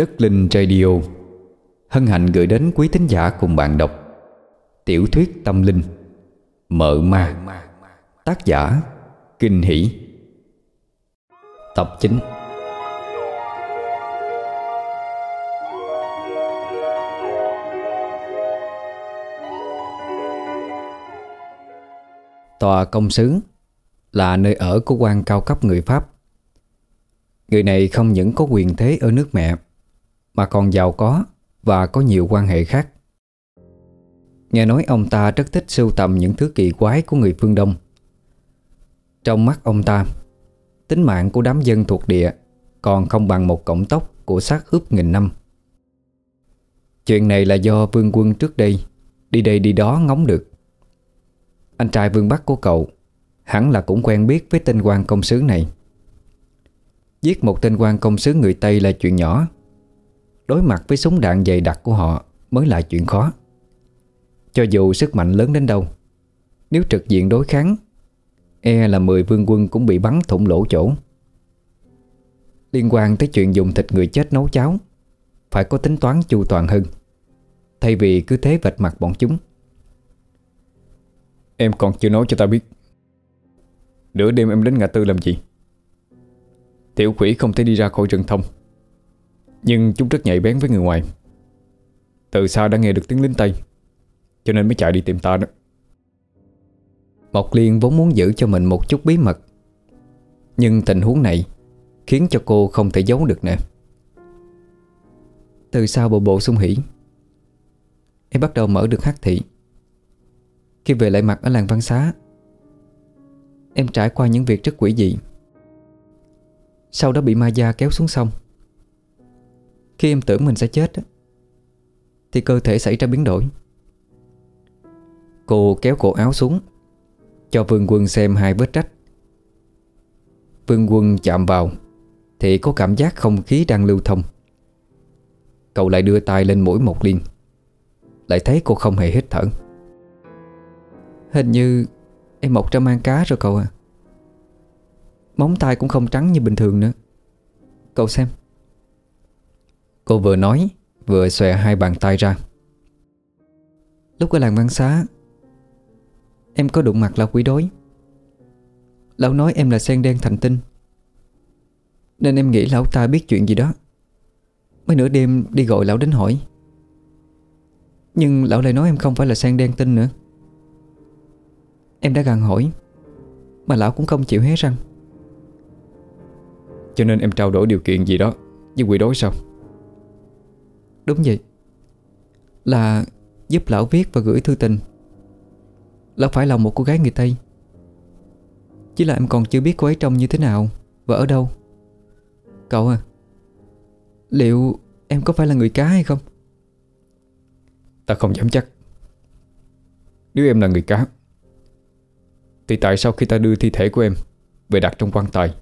Đất Linh Radio. Hân hạnh gửi đến quý thính giả cùng bạn đọc Tiểu thuyết tâm linh, Mợ ma. Tác giả Kinh Hỷ. Tập 9 Tòa công sứ là nơi ở của quan cao cấp người Pháp. Người này không những có quyền thế ở nước mẹ mà còn giàu có và có nhiều quan hệ khác. Nghe nói ông ta rất thích sưu tầm những thứ kỳ quái của người phương Đông. Trong mắt ông ta, Tính mạng của đám dân thuộc địa Còn không bằng một cọng tóc của xác ướp nghìn năm. Chuyện này là do vương quân trước đây, Đi đây đi đó ngóng được. Anh trai vương Bắc của cậu, Hẳn là cũng quen biết với tên quan công sứ này. Giết một tên quan công sứ người Tây là chuyện nhỏ. Đối mặt với súng đạn dày đặc của họ Mới là chuyện khó. Cho dù sức mạnh lớn đến đâu, Nếu trực diện đối kháng E là 10 vương quân cũng bị bắn thủng lỗ chỗ. Liên quan tới chuyện dùng thịt người chết nấu cháo, Phải có tính toán chu toàn hơn, Thay vì cứ thế vạch mặt bọn chúng. Em còn chưa nói cho ta biết, Nửa đêm em đến ngã tư làm gì? Tiểu quỷ không thể đi ra khỏi rừng thông. Nhưng chúng rất nhạy bén với người ngoài. Từ xa đã nghe được tiếng lính Tây, Cho nên mới chạy đi tìm ta đó. Mộc Liên vốn muốn giữ cho mình một chút bí mật, Nhưng tình huống này Khiến cho cô không thể giấu được nè. Từ sau bộ bộ sung hỉ, Em bắt đầu mở được hát thị. Khi về lại mặt ở làng văn xá, Em trải qua những việc rất quỷ dị. Sau đó bị ma gia kéo xuống sông. Khi em tưởng mình sẽ chết Thì cơ thể xảy ra biến đổi. Cô kéo cổ áo xuống, Cho Vương Quân xem hai vết rách. Vương Quân chạm vào, Thì có cảm giác không khí đang lưu thông. Cậu lại đưa tay lên mũi một liên Lại thấy cô không hề hít thở. Hình như Em mọc ra mang cá rồi cậu à Móng tay cũng không trắng như bình thường nữa. Cậu xem. Cô vừa nói Vừa xòe hai bàn tay ra. Lúc ở làng văn xá Em có đụng mặt là quỷ đối Lão nói em là sen đen thành tinh Nên em nghĩ lão ta biết chuyện gì đó. Mấy nửa đêm đi gọi lão đến hỏi. Nhưng lão lại nói em không phải là sen đen tinh nữa. Em đã gằn hỏi Mà lão cũng không chịu hé răng. Cho nên em trao đổi điều kiện gì đó Với quỷ đối sao Đúng vậy. Là giúp lão viết và gửi thư tình. Lão phải là một cô gái người Tây. Chỉ là em còn chưa biết cô ấy trông như thế nào Và ở đâu. Cậu à Liệu em có phải là người cá hay không? Ta không dám chắc. Nếu em là người cá, thì tại sao khi ta đưa thi thể của em Về đặt trong quan tài,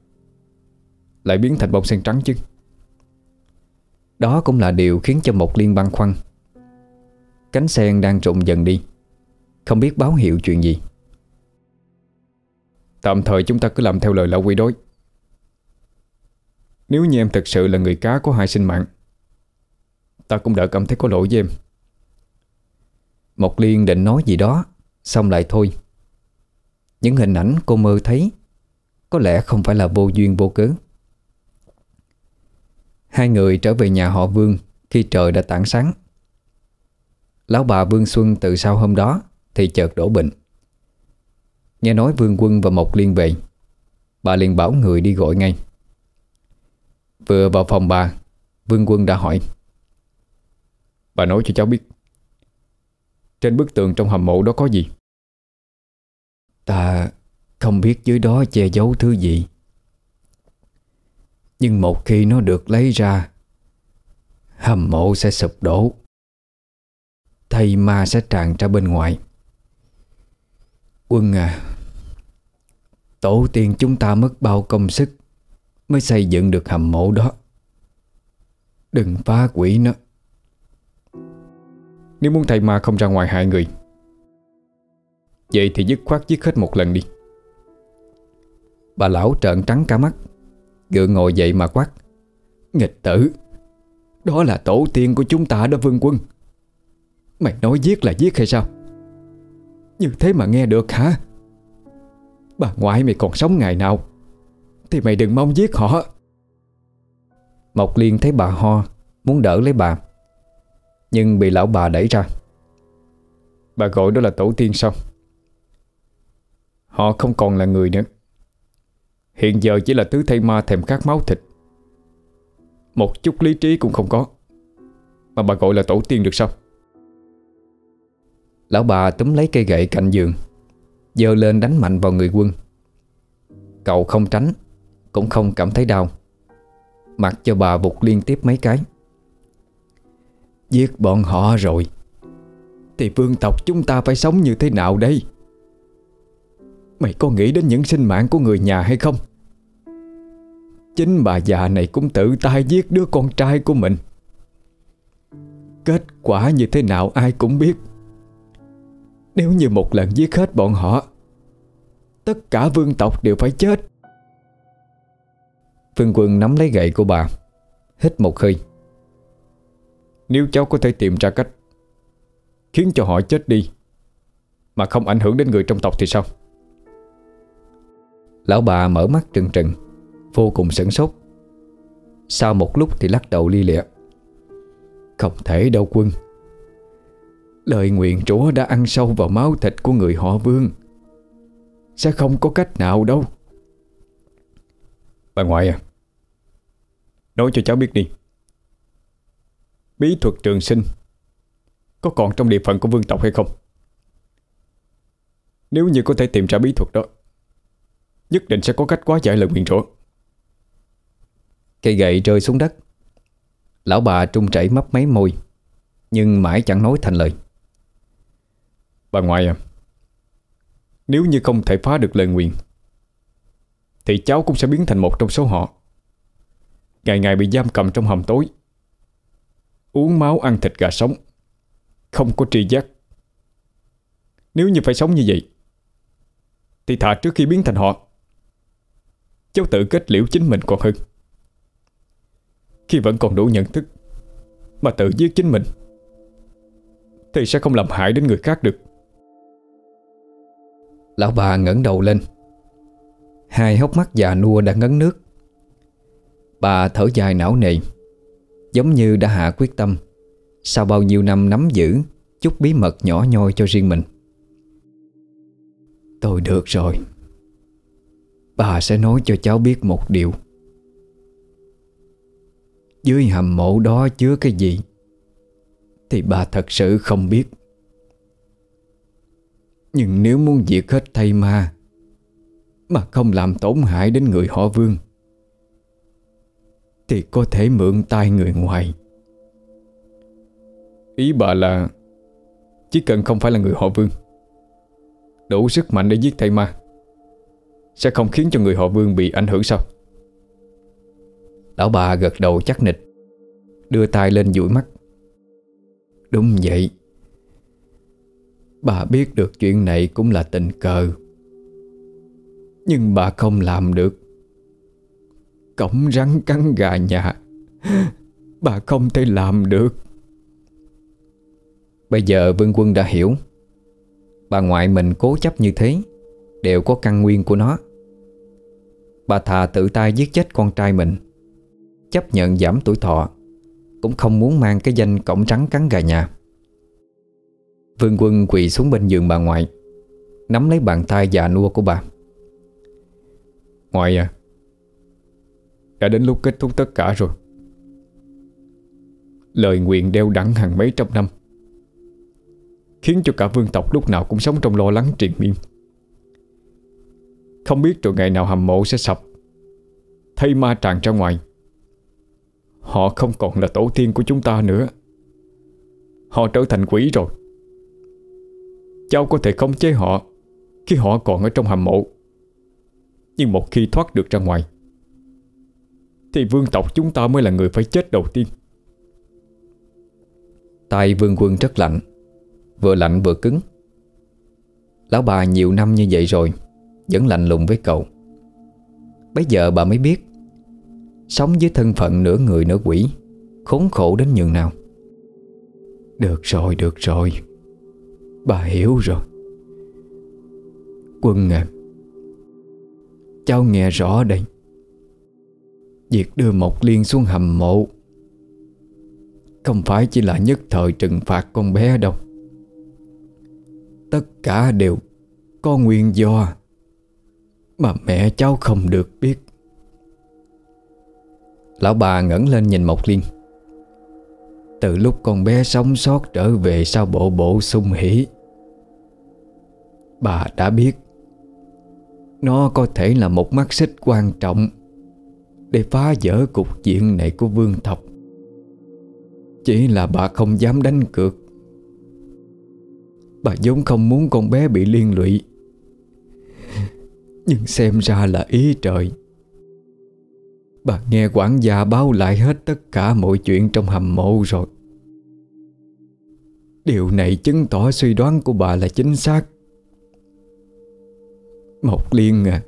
Lại biến thành bông sen trắng chứ? Đó cũng là điều khiến cho một liên băng khoăn Cánh sen đang rụng dần đi. Không biết báo hiệu chuyện gì. Tạm thời chúng ta cứ làm theo lời lão quỷ đối Nếu như em thực sự là người cá có hai sinh mạng, Ta cũng đã cảm thấy có lỗi với em. Mộc Liên định nói gì đó, Xong lại thôi. Những hình ảnh cô mơ thấy Có lẽ không phải là vô duyên vô cớ. Hai người trở về nhà họ Vương Khi trời đã tảng sáng. Lão bà Vương Xuân từ sau hôm đó Thì chợt đổ bệnh. Nghe nói Vương Quân và Mộc Liên về, Bà liền bảo người đi gọi ngay. Vừa vào phòng bà, Vương Quân đã hỏi, Bà nói cho cháu biết, Trên bức tường trong hầm mộ đó có gì? Ta không biết dưới đó che giấu thứ gì. Nhưng một khi nó được lấy ra Hầm mộ sẽ sụp đổ. Thầy ma sẽ tràn ra bên ngoài. Quân à Tổ tiên chúng ta mất bao công sức Mới xây dựng được hầm mộ đó. Đừng phá quỷ nó. Nếu muốn thầy ma không ra ngoài hại người, Vậy thì dứt khoát giết hết một lần đi. Bà lão trợn trắng cả mắt. Gượng ngồi dậy mà quát, Nghịch tử, Đó là tổ tiên của chúng ta đó Vương Quân. Mày nói giết là giết hay sao? Như thế mà nghe được hả? Bà ngoại mày còn sống ngày nào, Thì mày đừng mong giết họ. Mộc Liên thấy bà ho, Muốn đỡ lấy bà, Nhưng bị lão bà đẩy ra. Bà gọi đó là tổ tiên sao? Họ không còn là người nữa. Hiện giờ chỉ là tứ thây ma thèm khát máu thịt. Một chút lý trí cũng không có. Mà bà gọi là tổ tiên được sao? Lão bà túm lấy cây gậy cạnh giường Dơ lên đánh mạnh vào người quân. Cậu không tránh, Cũng không cảm thấy đau. Mặc cho bà vụt liên tiếp mấy cái. Giết bọn họ rồi. Thì vương tộc chúng ta phải sống như thế nào đây? Mày có nghĩ đến những sinh mạng của người nhà hay không? Chính bà già này cũng tự tay giết đứa con trai của mình. Kết quả như thế nào ai cũng biết. Nếu như một lần giết hết bọn họ, Tất cả vương tộc đều phải chết. Phương quân nắm lấy gậy của bà, Hít một hơi. Nếu cháu có thể tìm ra cách Khiến cho họ chết đi, Mà không ảnh hưởng đến người trong tộc thì sao? Lão bà mở mắt trừng trừng, Vô cùng sửng sốt. Sau một lúc thì lắc đầu ly lịa. Không thể đâu quân. Lời nguyện chúa đã ăn sâu vào máu thịt của người họ vương. Sẽ không có cách nào đâu. Bà ngoại à Nói cho cháu biết đi. Bí thuật trường sinh Có còn trong địa phận của vương tộc hay không? Nếu như có thể tìm ra bí thuật đó Nhất định sẽ có cách quá giải lời nguyện rủa. Cây gậy rơi xuống đất. Lão bà trung chảy mấp máy môi Nhưng mãi chẳng nói thành lời. Bà ngoại à Nếu như không thể phá được lời nguyện Thì cháu cũng sẽ biến thành một trong số họ. Ngày ngày bị giam cầm trong hầm tối Uống máu ăn thịt gà sống Không có tri giác. Nếu như phải sống như vậy Thì thà trước khi biến thành họ Cháu tự kết liễu chính mình còn hơn. Khi vẫn còn đủ nhận thức Mà tự giết chính mình, Thì sẽ không làm hại đến người khác được. Lão bà ngẩng đầu lên. Hai hốc mắt già nua đã ngấn nước. Bà thở dài não nề, Giống như đã hạ quyết tâm, Sau bao nhiêu năm nắm giữ Chút bí mật nhỏ nhoi cho riêng mình. Tôi được rồi. Bà sẽ nói cho cháu biết một điều. Dưới hầm mộ đó chứa cái gì? Thì bà thật sự không biết. Nhưng nếu muốn diệt hết thây ma, Mà không làm tổn hại đến người họ vương, Thì có thể mượn tay người ngoài. Ý bà là, Chỉ cần không phải là người họ vương, Đủ sức mạnh để giết thầy ma sẽ không khiến cho người họ vương bị ảnh hưởng sao? Lão bà gật đầu chắc nịch, Đưa tay lên dụi mắt. Đúng vậy. Bà biết được chuyện này cũng là tình cờ. Nhưng bà không làm được. Cổng rắn cắn gà nhà, Bà không thể làm được. Bây giờ Vương Quân đã hiểu. Bà ngoại mình cố chấp như thế, Đều có căn nguyên của nó. Bà thà tự tay giết chết con trai mình. Chấp nhận giảm tuổi thọ, Cũng không muốn mang cái danh cổng trắng cắn gà nhà. Vương quân quỳ xuống bên giường bà ngoại, Nắm lấy bàn tay già nua của bà. Ngoại à Đã đến lúc kết thúc tất cả rồi. Lời nguyện đeo đẳng hàng mấy trăm năm, Khiến cho cả vương tộc lúc nào cũng sống trong lo lắng triền miên không biết rồi ngày nào hầm mộ sẽ sập. Thay ma tràn ra ngoài. Họ không còn là tổ tiên của chúng ta nữa. Họ trở thành quỷ rồi. Cháu có thể khống chế họ Khi họ còn ở trong hầm mộ. Nhưng một khi thoát được ra ngoài, Thì vương tộc chúng ta mới là người phải chết đầu tiên. Tay vương quân rất lạnh, Vừa lạnh vừa cứng. Lão bà nhiều năm như vậy rồi vẫn lạnh lùng với cậu. Bây giờ bà mới biết Sống với thân phận nửa người nửa quỷ Khốn khổ đến nhường nào. Được rồi, được rồi. Bà hiểu rồi. Quân à Cháu nghe rõ đây. Việc đưa Mộc Liên xuống hầm mộ Không phải chỉ là nhất thời trừng phạt con bé đâu. Tất cả đều có nguyên do. Mà mẹ cháu không được biết. Lão bà ngẩng lên nhìn Mộc Liên. Từ lúc con bé sống sót trở về sau bộ bộ sung hỉ, Bà đã biết Nó có thể là một mắt xích quan trọng Để phá vỡ cục diện này của vương Thập. Chỉ là bà không dám đánh cược. Bà vốn không muốn con bé bị liên lụy. Nhưng xem ra là ý trời. Bà nghe quản gia báo lại hết tất cả mọi chuyện trong hầm mộ rồi. Điều này chứng tỏ suy đoán của bà là chính xác. Mộc Liên à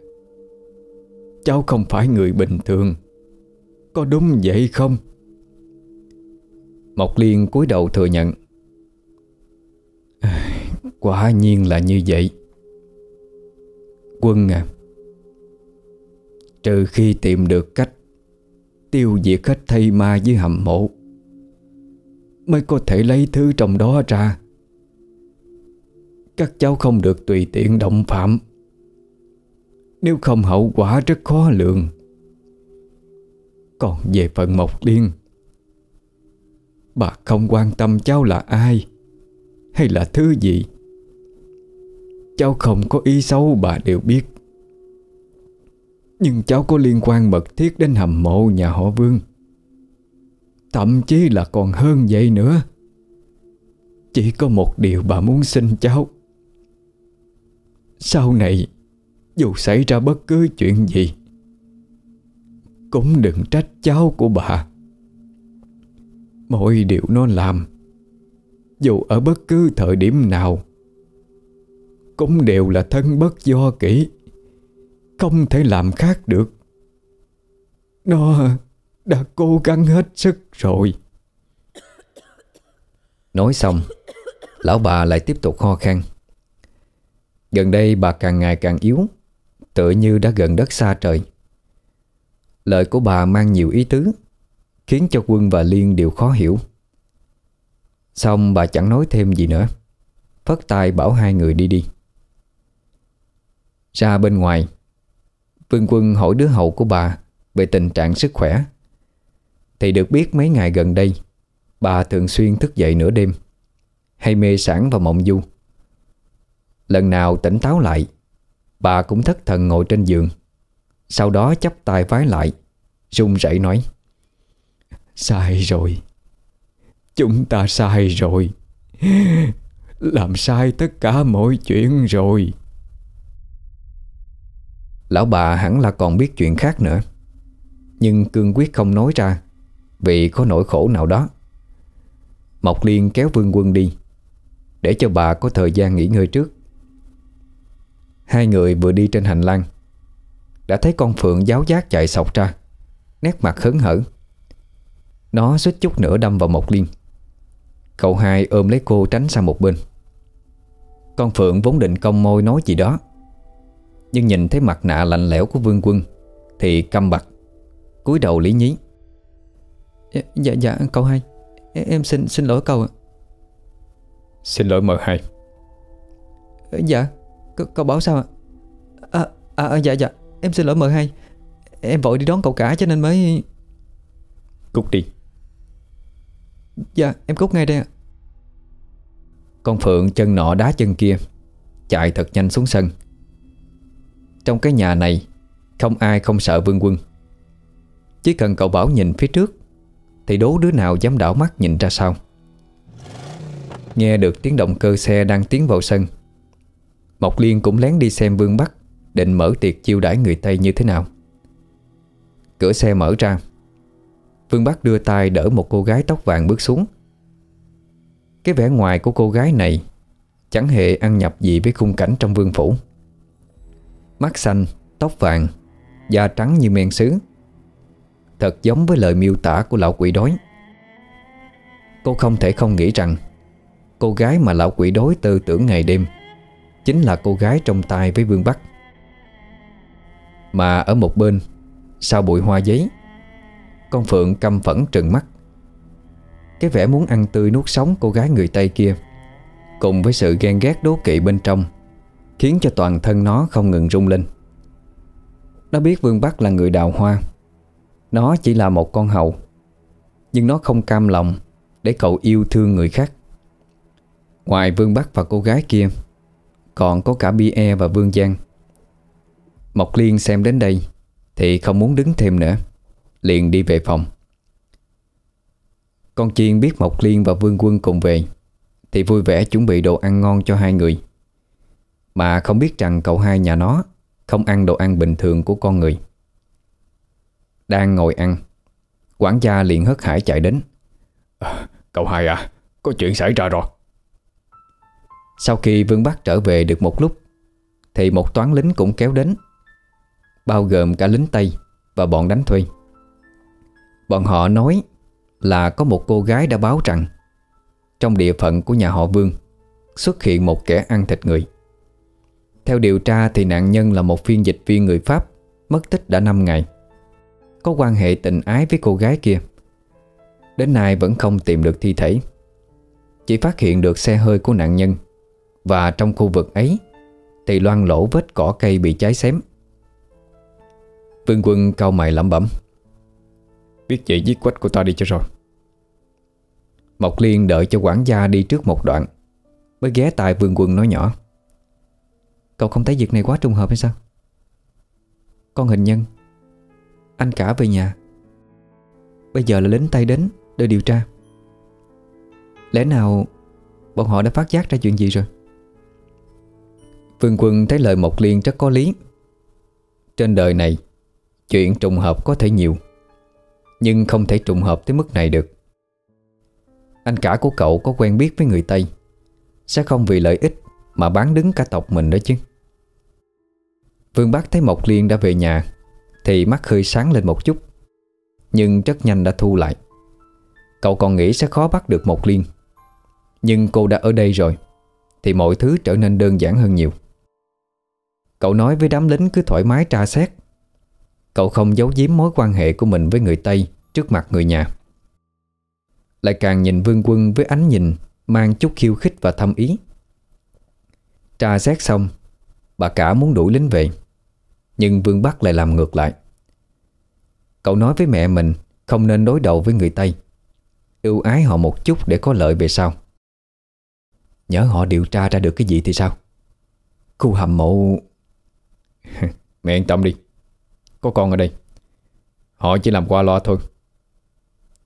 Cháu không phải người bình thường. Có đúng vậy không? Mộc Liên cúi đầu thừa nhận. Quả nhiên là như vậy. Quân à. Trừ khi tìm được cách Tiêu diệt hết thây ma dưới hầm mộ, Mới có thể lấy thứ trong đó ra. Các cháu không được tùy tiện động phạm. Nếu không hậu quả rất khó lường. Còn về phần Mộc Liên Bà không quan tâm cháu là ai Hay là thứ gì. Cháu không có ý xấu, bà đều biết. Nhưng cháu có liên quan mật thiết đến hầm mộ nhà họ Vương. Thậm chí là còn hơn vậy nữa. Chỉ có một điều bà muốn xin cháu. Sau này, Dù xảy ra bất cứ chuyện gì, Cũng đừng trách cháu của bà. Mọi điều nó làm, Dù ở bất cứ thời điểm nào cũng đều là thân bất do kỹ Không thể làm khác được. Nó đã cố gắng hết sức rồi. Nói xong, Lão bà lại tiếp tục ho khan. Gần đây bà càng ngày càng yếu, Tựa như đã gần đất xa trời. Lời của bà mang nhiều ý tứ, Khiến cho Quân và Liên đều khó hiểu. Xong bà chẳng nói thêm gì nữa. Phất tay bảo hai người đi đi ra bên ngoài. Vương Quân hỏi đứa hậu của bà Về tình trạng sức khỏe. Thì được biết mấy ngày gần đây, Bà thường xuyên thức dậy nửa đêm, Hay mê sản và mộng du. Lần nào tỉnh táo lại, Bà cũng thất thần ngồi trên giường. Sau đó chắp tay vái lại, run rẩy nói, Sai rồi. Chúng ta sai rồi. Làm sai tất cả mọi chuyện rồi. Lão bà hẳn là còn biết chuyện khác nữa. Nhưng cương quyết không nói ra, Vì có nỗi khổ nào đó. Mộc Liên kéo Vương Quân đi, Để cho bà có thời gian nghỉ ngơi trước. Hai người vừa đi trên hành lang, Đã thấy con Phượng giáo giác chạy sọc ra, Nét mặt hớn hở. Nó suýt chút nữa đâm vào Mộc Liên. Cậu hai ôm lấy cô tránh sang một bên. Con Phượng vốn định cong môi nói gì đó nhưng nhìn thấy mặt nạ lạnh lẽo của Vương Quân Thì căm bặt cúi đầu lý nhí. Dạ dạ, cậu hai. Em xin xin lỗi cậu ạ. Xin lỗi mờ hai. Dạ C Cậu bảo sao ạ? À, à, à dạ dạ Em xin lỗi mờ hai. Em vội đi đón cậu cả cho nên mới Cút đi. Dạ em cút ngay đây ạ. Con Phượng chân nọ đá chân kia Chạy thật nhanh xuống sân trong cái nhà này, Không ai không sợ vương quân. Chỉ cần cậu Bảo nhìn phía trước, Thì đố đứa nào dám đảo mắt nhìn ra sau. Nghe được tiếng động cơ xe đang tiến vào sân, Mộc Liên cũng lén đi xem Vương Bắc Định mở tiệc chiêu đãi người Tây như thế nào. Cửa xe mở ra, Vương Bắc đưa tay đỡ một cô gái tóc vàng bước xuống. Cái vẻ ngoài của cô gái này Chẳng hề ăn nhập gì với khung cảnh trong vương phủ. Mắt xanh, tóc vàng Da trắng như men sứ. Thật giống với lời miêu tả của lão quỷ đói. Cô không thể không nghĩ rằng Cô gái mà lão quỷ đói tư tưởng ngày đêm Chính là cô gái trong tay với Vương Bắc. Mà ở một bên Sau bụi hoa giấy Con Phượng căm phẫn trừng mắt. Cái vẻ muốn ăn tươi nuốt sống cô gái người Tây kia Cùng với sự ghen ghét đố kỵ bên trong Khiến cho toàn thân nó không ngừng rung lên. Nó biết Vương Bắc là người đào hoa. Nó chỉ là một con hậu Nhưng nó không cam lòng Để cậu yêu thương người khác. Ngoài Vương Bắc và cô gái kia, Còn có cả Bia và Vương Giang. Mộc Liên xem đến đây Thì không muốn đứng thêm nữa, Liền đi về phòng. Con chiên biết Mộc Liên và Vương Quân cùng về, Thì vui vẻ chuẩn bị đồ ăn ngon cho hai người. Mà không biết rằng cậu hai nhà nó Không ăn đồ ăn bình thường của con người. Đang ngồi ăn Quản gia liền hớt hải chạy đến. À, Cậu hai à Có chuyện xảy ra rồi. Sau khi Vương Bắc trở về được một lúc Thì một toán lính cũng kéo đến Bao gồm cả lính Tây Và bọn đánh thuê. Bọn họ nói Là có một cô gái đã báo rằng Trong địa phận của nhà họ Vương Xuất hiện một kẻ ăn thịt người theo điều tra thì nạn nhân là một phiên dịch viên người Pháp, Mất tích đã 5 ngày. Có quan hệ tình ái với cô gái kia. Đến nay vẫn không tìm được thi thể. Chỉ phát hiện được xe hơi của nạn nhân. Và trong khu vực ấy, Thì loan lỗ vết cỏ cây bị cháy xém. Vương quân cao mày lẩm bẩm. Biết vậy giết quách của ta đi cho rồi. Mộc Liên đợi cho quản gia đi trước một đoạn, Mới ghé tai vương quân nói nhỏ. Cậu không thấy việc này quá trùng hợp hay sao? Con hình nhân. Anh cả về nhà. Bây giờ là lính tay đến Để điều tra. Lẽ nào Bọn họ đã phát giác ra chuyện gì rồi? Vương Quân thấy lời Mộc Liên rất có lý. Trên đời này, Chuyện trùng hợp có thể nhiều, Nhưng không thể trùng hợp tới mức này được. Anh cả của cậu có quen biết với người Tây. Sẽ không vì lợi ích Mà bán đứng cả tộc mình đó chứ. Vương Bắc thấy Mộc Liên đã về nhà, Thì mắt hơi sáng lên một chút. Nhưng rất nhanh đã thu lại. Cậu còn nghĩ sẽ khó bắt được Mộc Liên. Nhưng cô đã ở đây rồi, Thì mọi thứ trở nên đơn giản hơn nhiều. Cậu nói với đám lính cứ thoải mái tra xét. Cậu không giấu giếm mối quan hệ của mình với người Tây Trước mặt người nhà. Lại càng nhìn Vương Quân với ánh nhìn Mang chút khiêu khích và thâm ý. Tra xét xong Bà cả muốn đuổi lính về. Nhưng Vương Bắc lại làm ngược lại. Cậu nói với mẹ mình Không nên đối đầu với người Tây. Ưu ái họ một chút để có lợi về sau. Nhớ họ điều tra ra được cái gì thì sao? Khu hầm mộ. Mẹ yên tâm đi. Có con ở đây. Họ chỉ làm qua loa thôi.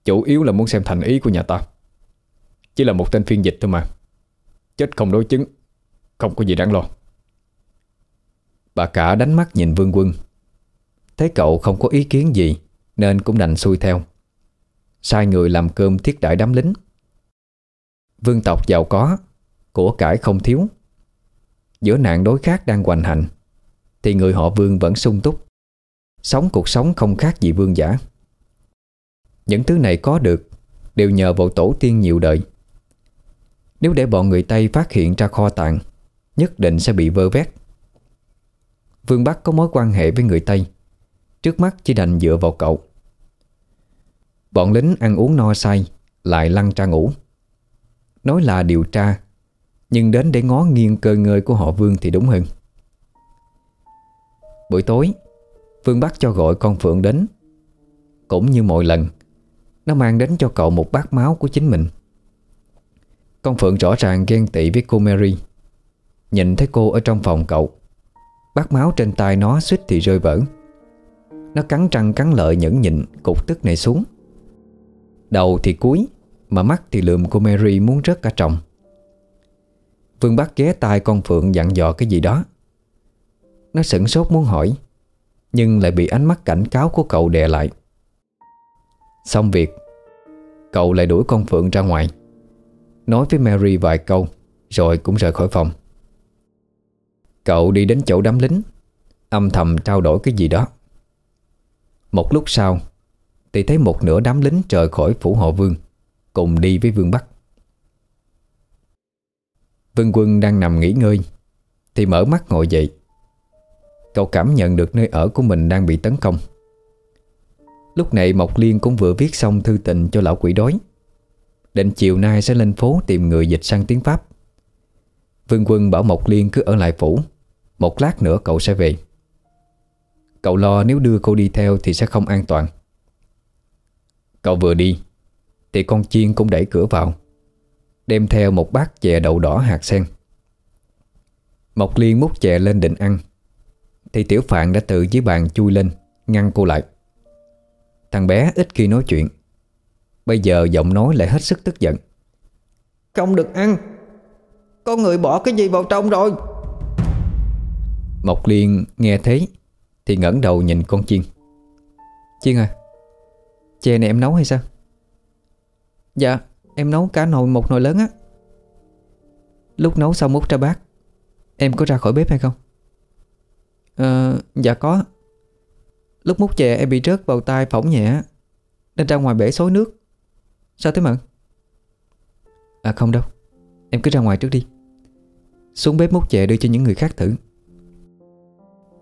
Chủ yếu là muốn xem thành ý của nhà ta. Chỉ là một tên phiên dịch thôi mà. Chết không đối chứng. Không có gì đáng lo. Bà cả đánh mắt nhìn Vương Quân. Thấy cậu không có ý kiến gì, Nên cũng đành xuôi theo. Sai người làm cơm thiết đại đám lính. Vương tộc giàu có, Của cải không thiếu. Giữa nạn đối khác đang hoành hành, thì người họ vương vẫn sung túc. Sống cuộc sống không khác gì vương giả. Những thứ này có được, Đều nhờ vào tổ tiên nhiều đời. Nếu để bọn người Tây phát hiện ra kho tàng, Nhất định sẽ bị vơ vét. Vương Bắc có mối quan hệ với người Tây. Trước mắt chỉ đành dựa vào cậu. Bọn lính ăn uống no say, Lại lăn ra ngủ. Nói là điều tra, Nhưng đến để ngó nghiêng cơ ngơi của họ Vương thì đúng hơn. Buổi tối, Vương Bắc cho gọi con Phượng đến. Cũng như mọi lần, Nó mang đến cho cậu một bát máu của chính mình. Con Phượng rõ ràng ghen tị với cô Mary. Nhìn thấy cô ở trong phòng cậu Bát máu trên tay nó suýt thì rơi vỡ. Nó cắn răng cắn lợi nhẫn nhịn, Cục tức này xuống. Đầu thì cúi, Mà mắt thì lượm của Mary muốn rớt cả trọng Vương Bắc ghé tai con Phượng dặn dò cái gì đó. Nó sửng sốt muốn hỏi, Nhưng lại bị ánh mắt cảnh cáo của cậu đè lại. Xong việc, Cậu lại đuổi con Phượng ra ngoài. Nói với Mary vài câu, Rồi cũng rời khỏi phòng. Cậu đi đến chỗ đám lính. Âm thầm trao đổi cái gì đó. Một lúc sau, Thì thấy một nửa đám lính rời khỏi phủ hộ vương, Cùng đi với Vương Bắc. Vương Quân đang nằm nghỉ ngơi, Thì mở mắt ngồi dậy. Cậu cảm nhận được nơi ở của mình đang bị tấn công. Lúc này Mộc Liên cũng vừa viết xong thư tình cho lão quỷ đói. Định chiều nay sẽ lên phố tìm người dịch sang tiếng Pháp. Vương Quân bảo Mộc Liên cứ ở lại phủ. Một lát nữa cậu sẽ về. Cậu lo nếu đưa cô đi theo thì sẽ không an toàn. Cậu vừa đi, Thì con chiên cũng đẩy cửa vào, Đem theo một bát chè đậu đỏ hạt sen. Mộc Liên múc chè lên định ăn, Thì Tiểu Phạn đã tự dưới bàn chui lên, Ngăn cô lại. Thằng bé ít khi nói chuyện, Bây giờ giọng nói lại hết sức tức giận. Không được ăn Có người bỏ cái gì vào trong rồi? Mộc Liên nghe thấy Thì ngẩng đầu nhìn con chiên Chiên à Chè này em nấu hay sao? Dạ Em nấu cả nồi, một nồi lớn á. Lúc nấu xong múc ra bát, Em có ra khỏi bếp hay không? Ờ Dạ có. Lúc múc chè em bị rớt vào tay phỏng nhẹ, Nên ra ngoài bể xối nước. Sao thế Mận À không đâu, Em cứ ra ngoài trước đi. Xuống bếp múc chè đưa cho những người khác thử.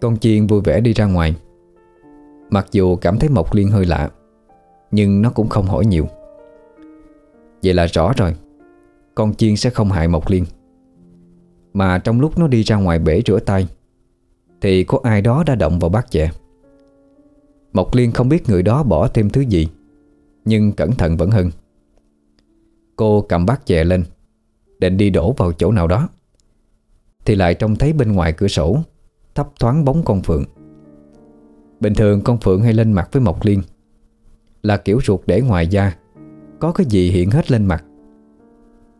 Con chiên vui vẻ đi ra ngoài. Mặc dù cảm thấy Mộc Liên hơi lạ, Nhưng nó cũng không hỏi nhiều. Vậy là rõ rồi, Con chiên sẽ không hại Mộc Liên. Mà trong lúc nó đi ra ngoài bể rửa tay, Thì có ai đó đã động vào bát chè. Mộc Liên không biết người đó bỏ thêm thứ gì, Nhưng cẩn thận vẫn hơn. Cô cầm bát chè lên, Định đi đổ vào chỗ nào đó, Thì lại trông thấy bên ngoài cửa sổ. Thấp thoáng bóng con Phượng. Bình thường con Phượng hay lên mặt với Mộc Liên Là kiểu ruột để ngoài da, Có cái gì hiện hết lên mặt.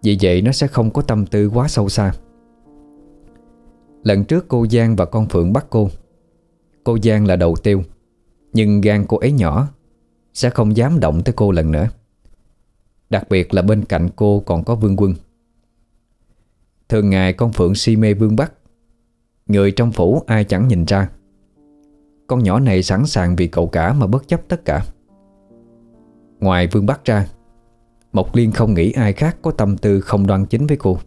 Vì vậy nó sẽ không có tâm tư quá sâu xa. Lần trước cô Giang và con Phượng bắt cô Cô Giang là đầu tiêu, Nhưng gan cô ấy nhỏ, Sẽ không dám động tới cô lần nữa. Đặc biệt là bên cạnh cô còn có Vương Quân. Thường ngày con Phượng si mê Vương Bắc Người trong phủ ai chẳng nhìn ra. Con nhỏ này sẵn sàng vì cậu cả mà bất chấp tất cả. Ngoài Vương Bắc ra, Mộc Liên không nghĩ ai khác có tâm tư không đoan chính với cô.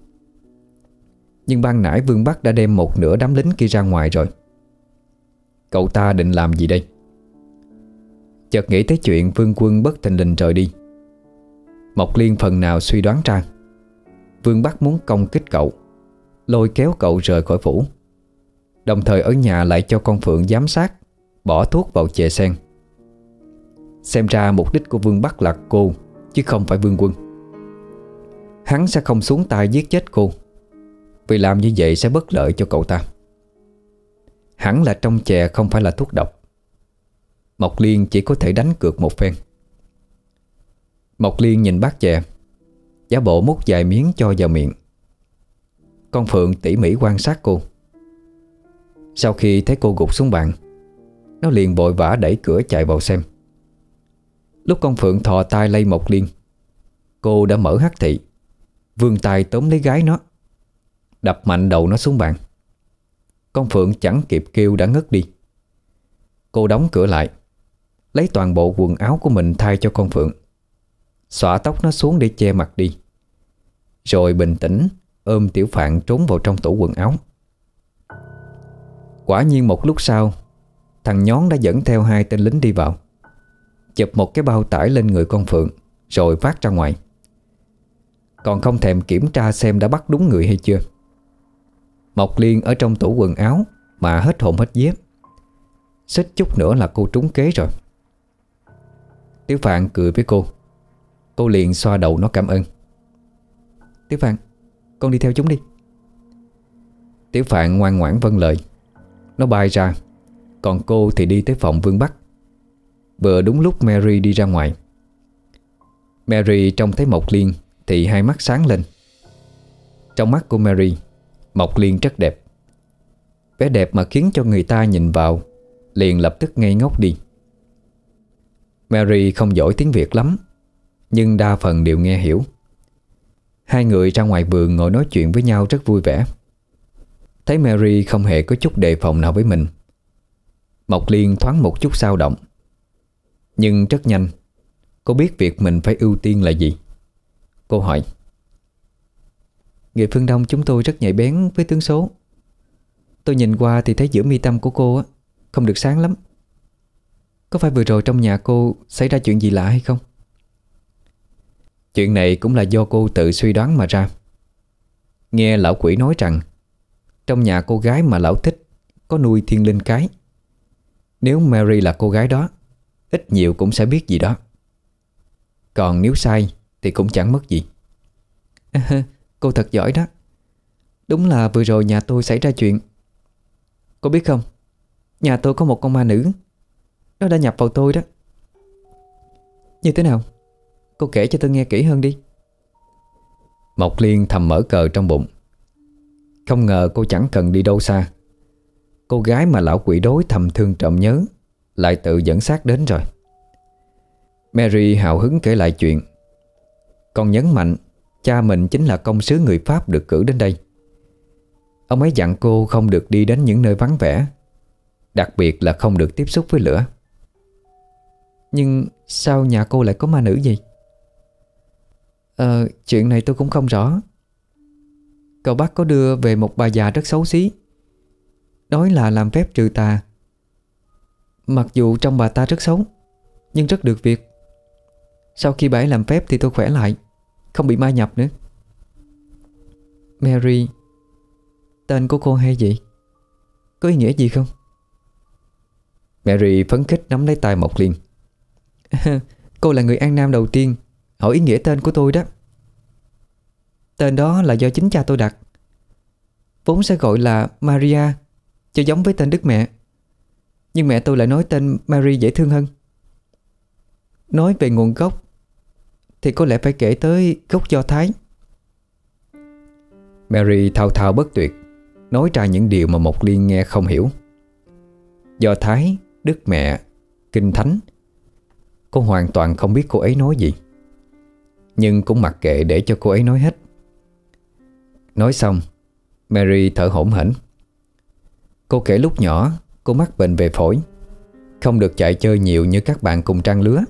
Nhưng ban nãy Vương Bắc đã đem một nửa đám lính kia ra ngoài rồi. Cậu ta định làm gì đây? Chợt nghĩ tới chuyện Vương Quân bất tình lình rời đi. Mộc Liên phần nào suy đoán ra, Vương Bắc muốn công kích cậu, Lôi kéo cậu rời khỏi phủ. Đồng thời ở nhà lại cho con Phượng giám sát, Bỏ thuốc vào chè sen. Xem ra mục đích của Vương Bắc là cô, Chứ không phải Vương Quân. Hắn sẽ không xuống tay giết chết cô. Vì làm như vậy sẽ bất lợi cho cậu ta. Hẳn là trong chè, không phải là thuốc độc. Mộc Liên chỉ có thể đánh cược một phen. Mộc Liên nhìn bát chè, Giả bộ múc vài miếng cho vào miệng. Con Phượng tỉ mỉ quan sát cô. Sau khi thấy cô gục xuống bàn, Nó liền vội vã đẩy cửa chạy vào xem. Lúc con Phượng thò tay lay Mộc Liên Cô đã mở hắt thị, Vươn tay tóm lấy gái nó, Đập mạnh đầu nó xuống bàn. Con Phượng chẳng kịp kêu đã ngất đi. Cô đóng cửa lại, Lấy toàn bộ quần áo của mình thay cho con Phượng, Xõa tóc nó xuống để che mặt đi, Rồi bình tĩnh Ôm Tiểu Phạn trốn vào trong tủ quần áo. Quả nhiên một lúc sau, Thằng nhón đã dẫn theo hai tên lính đi vào. Chụp một cái bao tải lên người con Phượng, Rồi phát ra ngoài. Còn không thèm kiểm tra xem đã bắt đúng người hay chưa. Mộc Liên ở trong tủ quần áo Mà hết hồn hết dép Xích chút nữa là cô trúng kế rồi. Tiểu Phạn cười với cô. Cô liền xoa đầu nó cảm ơn. Tiểu Phạn, Con đi theo chúng đi. Tiểu Phạn ngoan ngoãn vâng lời. Nó bay ra. Còn cô thì đi tới phòng Vương Bắc. Vừa đúng lúc Mary đi ra ngoài. Mary trông thấy Mộc Liên Thì hai mắt sáng lên. Trong mắt của Mary, Mộc Liên rất đẹp. Vẻ đẹp mà khiến cho người ta nhìn vào Liền lập tức ngây ngốc đi. Mary không giỏi tiếng Việt lắm, Nhưng đa phần đều nghe hiểu. Hai người ra ngoài vườn ngồi nói chuyện với nhau rất vui vẻ. Thấy Mary không hề có chút đề phòng nào với mình. Mộc Liên thoáng một chút sao động. Nhưng rất nhanh, Cô biết việc mình phải ưu tiên là gì. Cô hỏi, Người phương Đông chúng tôi rất nhạy bén với tướng số. Tôi nhìn qua thì thấy giữa mi tâm của cô á, Không được sáng lắm. Có phải vừa rồi trong nhà cô Xảy ra chuyện gì lạ hay không? Chuyện này cũng là do cô tự suy đoán mà ra. Nghe lão quỷ nói rằng trong nhà cô gái mà lão thích, Có nuôi thiên linh cái. Nếu Mary là cô gái đó, Ít nhiều cũng sẽ biết gì đó. Còn nếu sai Thì cũng chẳng mất gì. Cô thật giỏi đó. Đúng là vừa rồi nhà tôi xảy ra chuyện. Cô biết không? Nhà tôi có một con ma nữ. Nó đã nhập vào tôi đó. Như thế nào? Cô kể cho tôi nghe kỹ hơn đi. Mộc Liên thầm mở cờ trong bụng. Không ngờ cô chẳng cần đi đâu xa. Cô gái mà lão quỷ đối thầm thương trộm nhớ Lại tự dẫn xác đến rồi. Mary hào hứng kể lại chuyện. Còn nhấn mạnh Cha mình chính là công sứ người Pháp được cử đến đây. Ông ấy dặn cô không được đi đến những nơi vắng vẻ Đặc biệt là không được tiếp xúc với lửa. Nhưng sao nhà cô lại có ma nữ gì? Ờ, chuyện này tôi cũng không rõ. Cậu bác có đưa về một bà già rất xấu xí. Nói là làm phép trừ tà. Mặc dù trong bà ta rất xấu Nhưng rất được việc. Sau khi bà ấy làm phép thì tôi khỏe lại Không bị ma nhập nữa. Mary Tên của cô hay gì? Có ý nghĩa gì không? Mary phấn khích nắm lấy tay Mộc Liên. Cô là người An Nam đầu tiên Hỏi ý nghĩa tên của tôi đó Tên đó là do chính cha tôi đặt. Vốn sẽ gọi là Maria Cho giống với tên đức mẹ. Nhưng mẹ tôi lại nói tên Mary dễ thương hơn. Nói về nguồn gốc Thì có lẽ phải kể tới gốc Do Thái. Mary thao thao bất tuyệt Nói ra những điều mà Mộc Liên nghe không hiểu. Do Thái, Đức Mẹ, Kinh Thánh Cô hoàn toàn không biết cô ấy nói gì. Nhưng cũng mặc kệ để cho cô ấy nói hết. Nói xong Mary thở hổn hển. Cô kể lúc nhỏ Cô mắc bệnh về phổi. Không được chạy chơi nhiều như các bạn cùng trang lứa.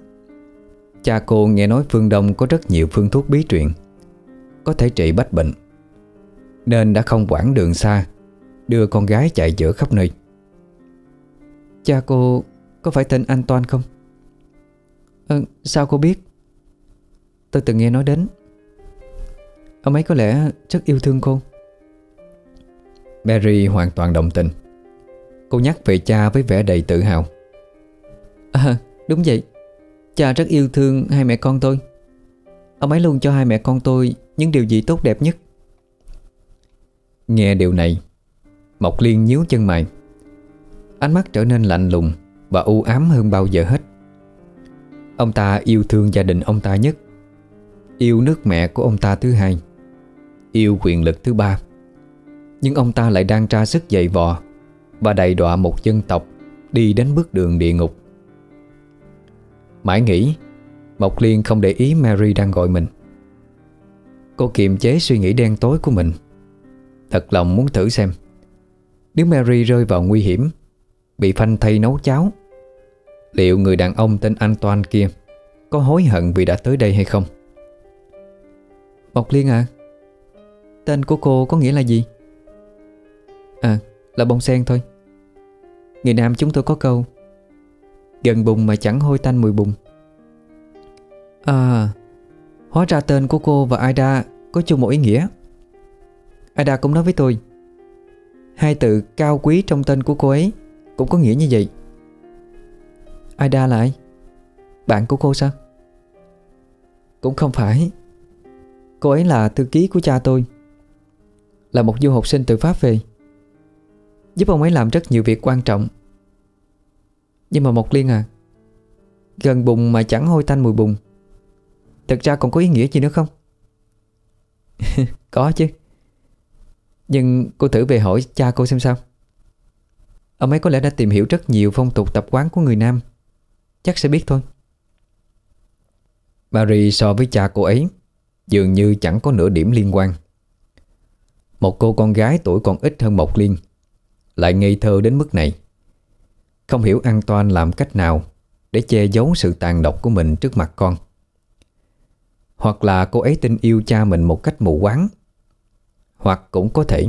Cha cô nghe nói phương Đông có rất nhiều phương thuốc bí truyền Có thể trị bách bệnh. Nên đã không quản đường xa Đưa con gái chạy chữa khắp nơi. Cha cô có phải tên anh Toan không? Ừ, sao cô biết? Tôi từng nghe nói đến. Ông ấy có lẽ rất yêu thương cô. Mary hoàn toàn đồng tình. Cô nhắc về cha với vẻ đầy tự hào. À đúng vậy. Cha rất yêu thương hai mẹ con tôi. Ông ấy luôn cho hai mẹ con tôi Những điều gì tốt đẹp nhất. Nghe điều này Mộc Liên nhíu chân mày. Ánh mắt trở nên lạnh lùng Và u ám hơn bao giờ hết. Ông ta yêu thương gia đình ông ta nhất Yêu nước mẹ của ông ta thứ hai Yêu quyền lực thứ ba. Nhưng ông ta lại đang tra sức dày vò Và đầy đọa một dân tộc Đi đến bước đường địa ngục. Mãi nghĩ, Mộc Liên không để ý Mary đang gọi mình. Cô kiềm chế suy nghĩ đen tối của mình. Thật lòng muốn thử xem, Nếu Mary rơi vào nguy hiểm, Bị phanh thay nấu cháo, Liệu người đàn ông tên Antoine kia Có hối hận vì đã tới đây hay không? Mộc Liên à Tên của cô có nghĩa là gì? À là bông sen thôi. Người Nam chúng tôi có câu, Gần bùng mà chẳng hôi tanh mùi bùng. À Hóa ra tên của cô và Aida Có chung một ý nghĩa. Aida cũng nói với tôi, Hai từ cao quý trong tên của cô ấy Cũng có nghĩa như vậy. Aida là ai? Bạn của cô sao? Cũng không phải. Cô ấy là thư ký của cha tôi. Là một du học sinh từ Pháp về. Giúp ông ấy làm rất nhiều việc quan trọng. Nhưng mà Mộc Liên à Gần bùng mà chẳng hôi tanh mùi bùng thật ra còn có ý nghĩa gì nữa không? có chứ. Nhưng cô thử về hỏi cha cô xem sao. Ông ấy có lẽ đã tìm hiểu rất nhiều phong tục tập quán của người Nam. Chắc sẽ biết thôi. Marie so với cha cô ấy, Dường như chẳng có nửa điểm liên quan. Một cô con gái tuổi còn ít hơn Mộc Liên. Lại ngây thơ đến mức này. Không hiểu an toàn làm cách nào Để che giấu sự tàn độc của mình trước mặt con. Hoặc là cô ấy tin yêu cha mình một cách mù quáng. Hoặc cũng có thể.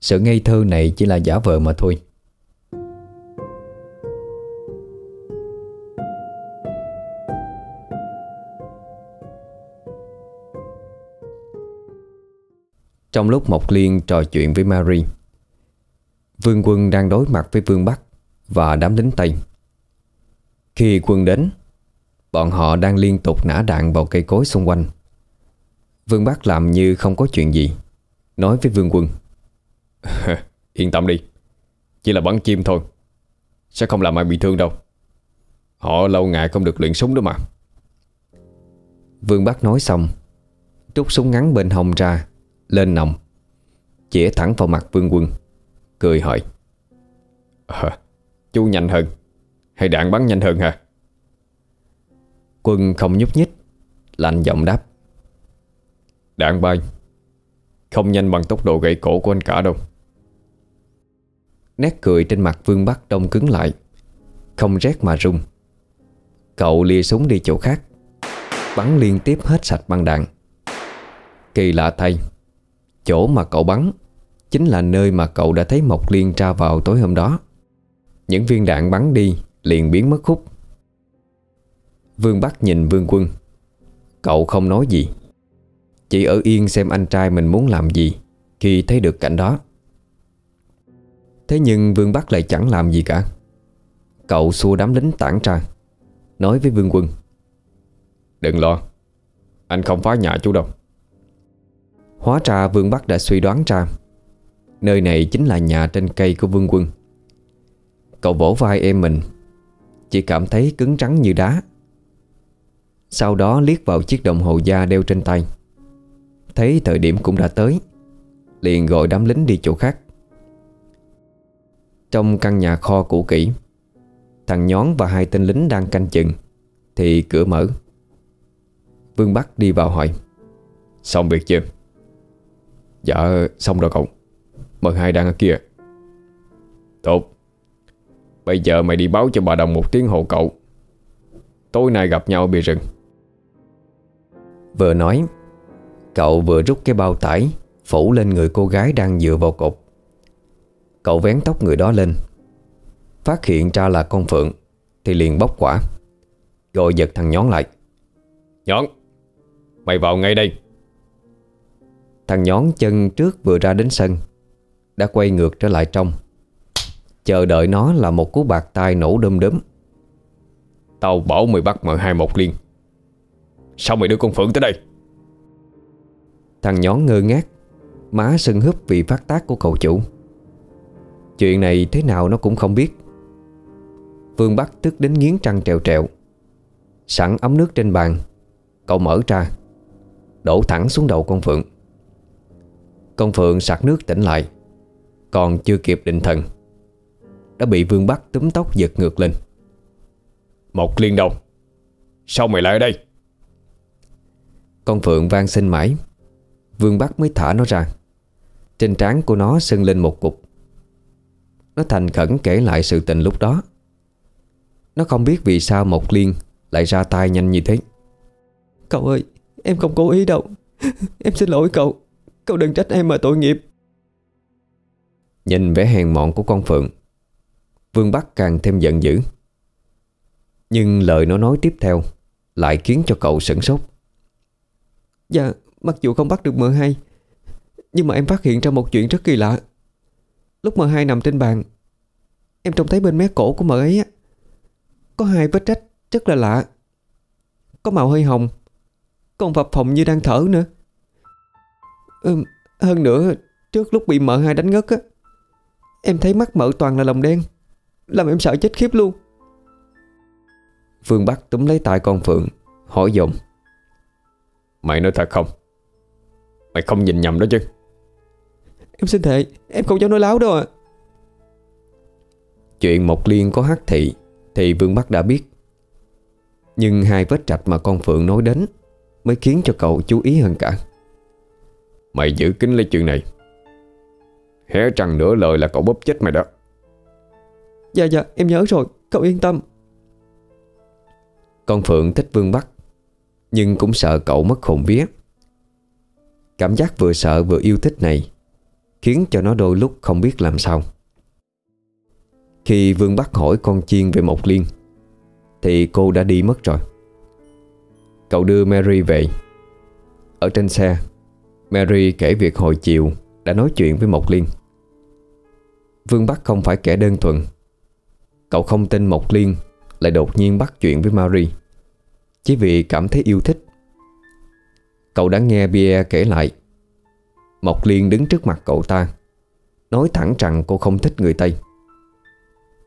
Sự ngây thơ này chỉ là giả vờ mà thôi. Trong lúc Mộc Liên trò chuyện với Mary, Vương quân đang đối mặt với Vương Bắc Và đám lính Tây. Khi quân đến, Bọn họ đang liên tục nã đạn vào cây cối xung quanh. Vương Bắc làm như không có chuyện gì, Nói với Vương quân. Yên tâm đi, Chỉ là bắn chim thôi, Sẽ không làm ai bị thương đâu. Họ lâu ngày không được luyện súng đó mà. Vương Bắc nói xong rút súng ngắn bên hông ra lên nòng Chỉa thẳng vào mặt Vương Quân Cười hỏi. À, Chú nhanh hơn? Hay đạn bắn nhanh hơn hả? Quân không nhúc nhích Lạnh giọng đáp. Đạn bay Không nhanh bằng tốc độ gãy cổ của anh cả đâu. Nét cười trên mặt Vương Bắc đông cứng lại Không rét mà rung Cậu lia súng đi chỗ khác Bắn liên tiếp hết sạch băng đạn. Kỳ lạ thay Chỗ mà cậu bắn Chính là nơi mà cậu đã thấy Mộc Liên tra vào tối hôm đó. Những viên đạn bắn đi Liền biến mất khúc. Vương Bắc nhìn Vương Quân. Cậu không nói gì. Chỉ ở yên xem anh trai mình muốn làm gì Khi thấy được cảnh đó. Thế nhưng Vương Bắc lại chẳng làm gì cả. Cậu xua đám lính tản ra, Nói với Vương Quân. Đừng lo, Anh không phá nhà chú đâu. Hóa ra Vương Bắc đã suy đoán ra. Nơi này chính là nhà trên cây của Vương Quân. Cậu vỗ vai em mình. Chỉ cảm thấy cứng trắng như đá. Sau đó liếc vào chiếc đồng hồ da đeo trên tay. Thấy thời điểm cũng đã tới. Liền gọi đám lính đi chỗ khác. Trong căn nhà kho cũ kỹ, Thằng nhón và hai tên lính đang canh chừng, Thì cửa mở. Vương Bắc đi vào hỏi, Xong việc chưa? Dạ xong rồi cậu. Mời hai đang ở kia. Tốt. Bây giờ mày đi báo cho bà Đồng một tiếng hộ cậu. Tối nay gặp nhau ở bìa rừng. Vừa nói Cậu vừa rút cái bao tải Phủ lên người cô gái đang dựa vào cột. Cậu vén tóc người đó lên. Phát hiện ra là con Phượng Thì liền bóc quả. Rồi giật thằng nhón lại. Nhón Mày vào ngay đây Thằng nhón chân trước vừa ra đến sân, Đã quay ngược trở lại trong. Chờ đợi nó là một cú bạc tai nổ đơm đớm Tao bảo mày bắt mở hai một liên Sao mày đưa con Phượng tới đây? Thằng nhón ngơ ngác, Má sưng húp vì phát tác của cậu chủ. Chuyện này thế nào nó cũng không biết. Vương Bắc tức đến nghiến trăng trèo trèo. Sẵn ấm nước trên bàn, Cậu mở ra, Đổ thẳng xuống đầu con Phượng. Con Phượng sặc nước tỉnh lại. Còn chưa kịp định thần Đã bị Vương Bắc túm tóc giật ngược lên. Một liên đâu Sao mày lại ở đây? Con Phượng van xin mãi. Vương Bắc mới thả nó ra. Trên trán của nó sưng lên một cục. Nó thành khẩn kể lại sự tình lúc đó. Nó không biết vì sao Mộc Liên Lại ra tay nhanh như thế. Cậu ơi Em không cố ý đâu. Em xin lỗi cậu Cậu đừng trách em mà tội nghiệp. Nhìn vẻ hèn mọn của con Phượng Vương Bắc càng thêm giận dữ. Nhưng lời nó nói tiếp theo Lại khiến cho cậu sửng sốt. Dạ Mặc dù không bắt được mợ hai Nhưng mà em phát hiện ra một chuyện rất kỳ lạ. Lúc mợ hai nằm trên bàn Em trông thấy bên mé cổ của mợ ấy á. Có hai vết rách rất là lạ. Có màu hơi hồng Còn phập phồng như đang thở nữa ừ, Hơn nữa Trước lúc bị mợ hai đánh ngất á Em thấy mắt mợ toàn là lồng đen Làm em sợ chết khiếp luôn. Phương Bắc túm lấy tay con Phượng Hỏi dồn Mày nói thật không? Mày không nhìn nhầm đó chứ? Em xin thề Em không dám nói láo đâu ạ. Chuyện Mộc Liên có hắc thị Thì Vương Bắc đã biết. Nhưng hai vết trạch mà con Phượng nói đến Mới khiến cho cậu chú ý hơn cả Mày giữ kín lấy chuyện này. Hé trăng nửa lời là cậu bóp chết mày đó. Dạ dạ em nhớ rồi Cậu yên tâm. Con Phượng thích Vương Bắc Nhưng cũng sợ cậu mất hồn vía. Cảm giác vừa sợ vừa yêu thích này Khiến cho nó đôi lúc không biết làm sao. Khi Vương Bắc hỏi con chiên về Mộc Liên Thì cô đã đi mất rồi. Cậu đưa Mary về Ở trên xe Mary kể việc hồi chiều Đã nói chuyện với Mộc Liên. Vương Bắc không phải kẻ đơn thuần. Cậu không tin Mộc Liên Lại đột nhiên bắt chuyện với Mary. Chỉ vì cảm thấy yêu thích. Cậu đã nghe Pierre kể lại. Mộc Liên đứng trước mặt cậu ta, Nói thẳng rằng cô không thích người Tây.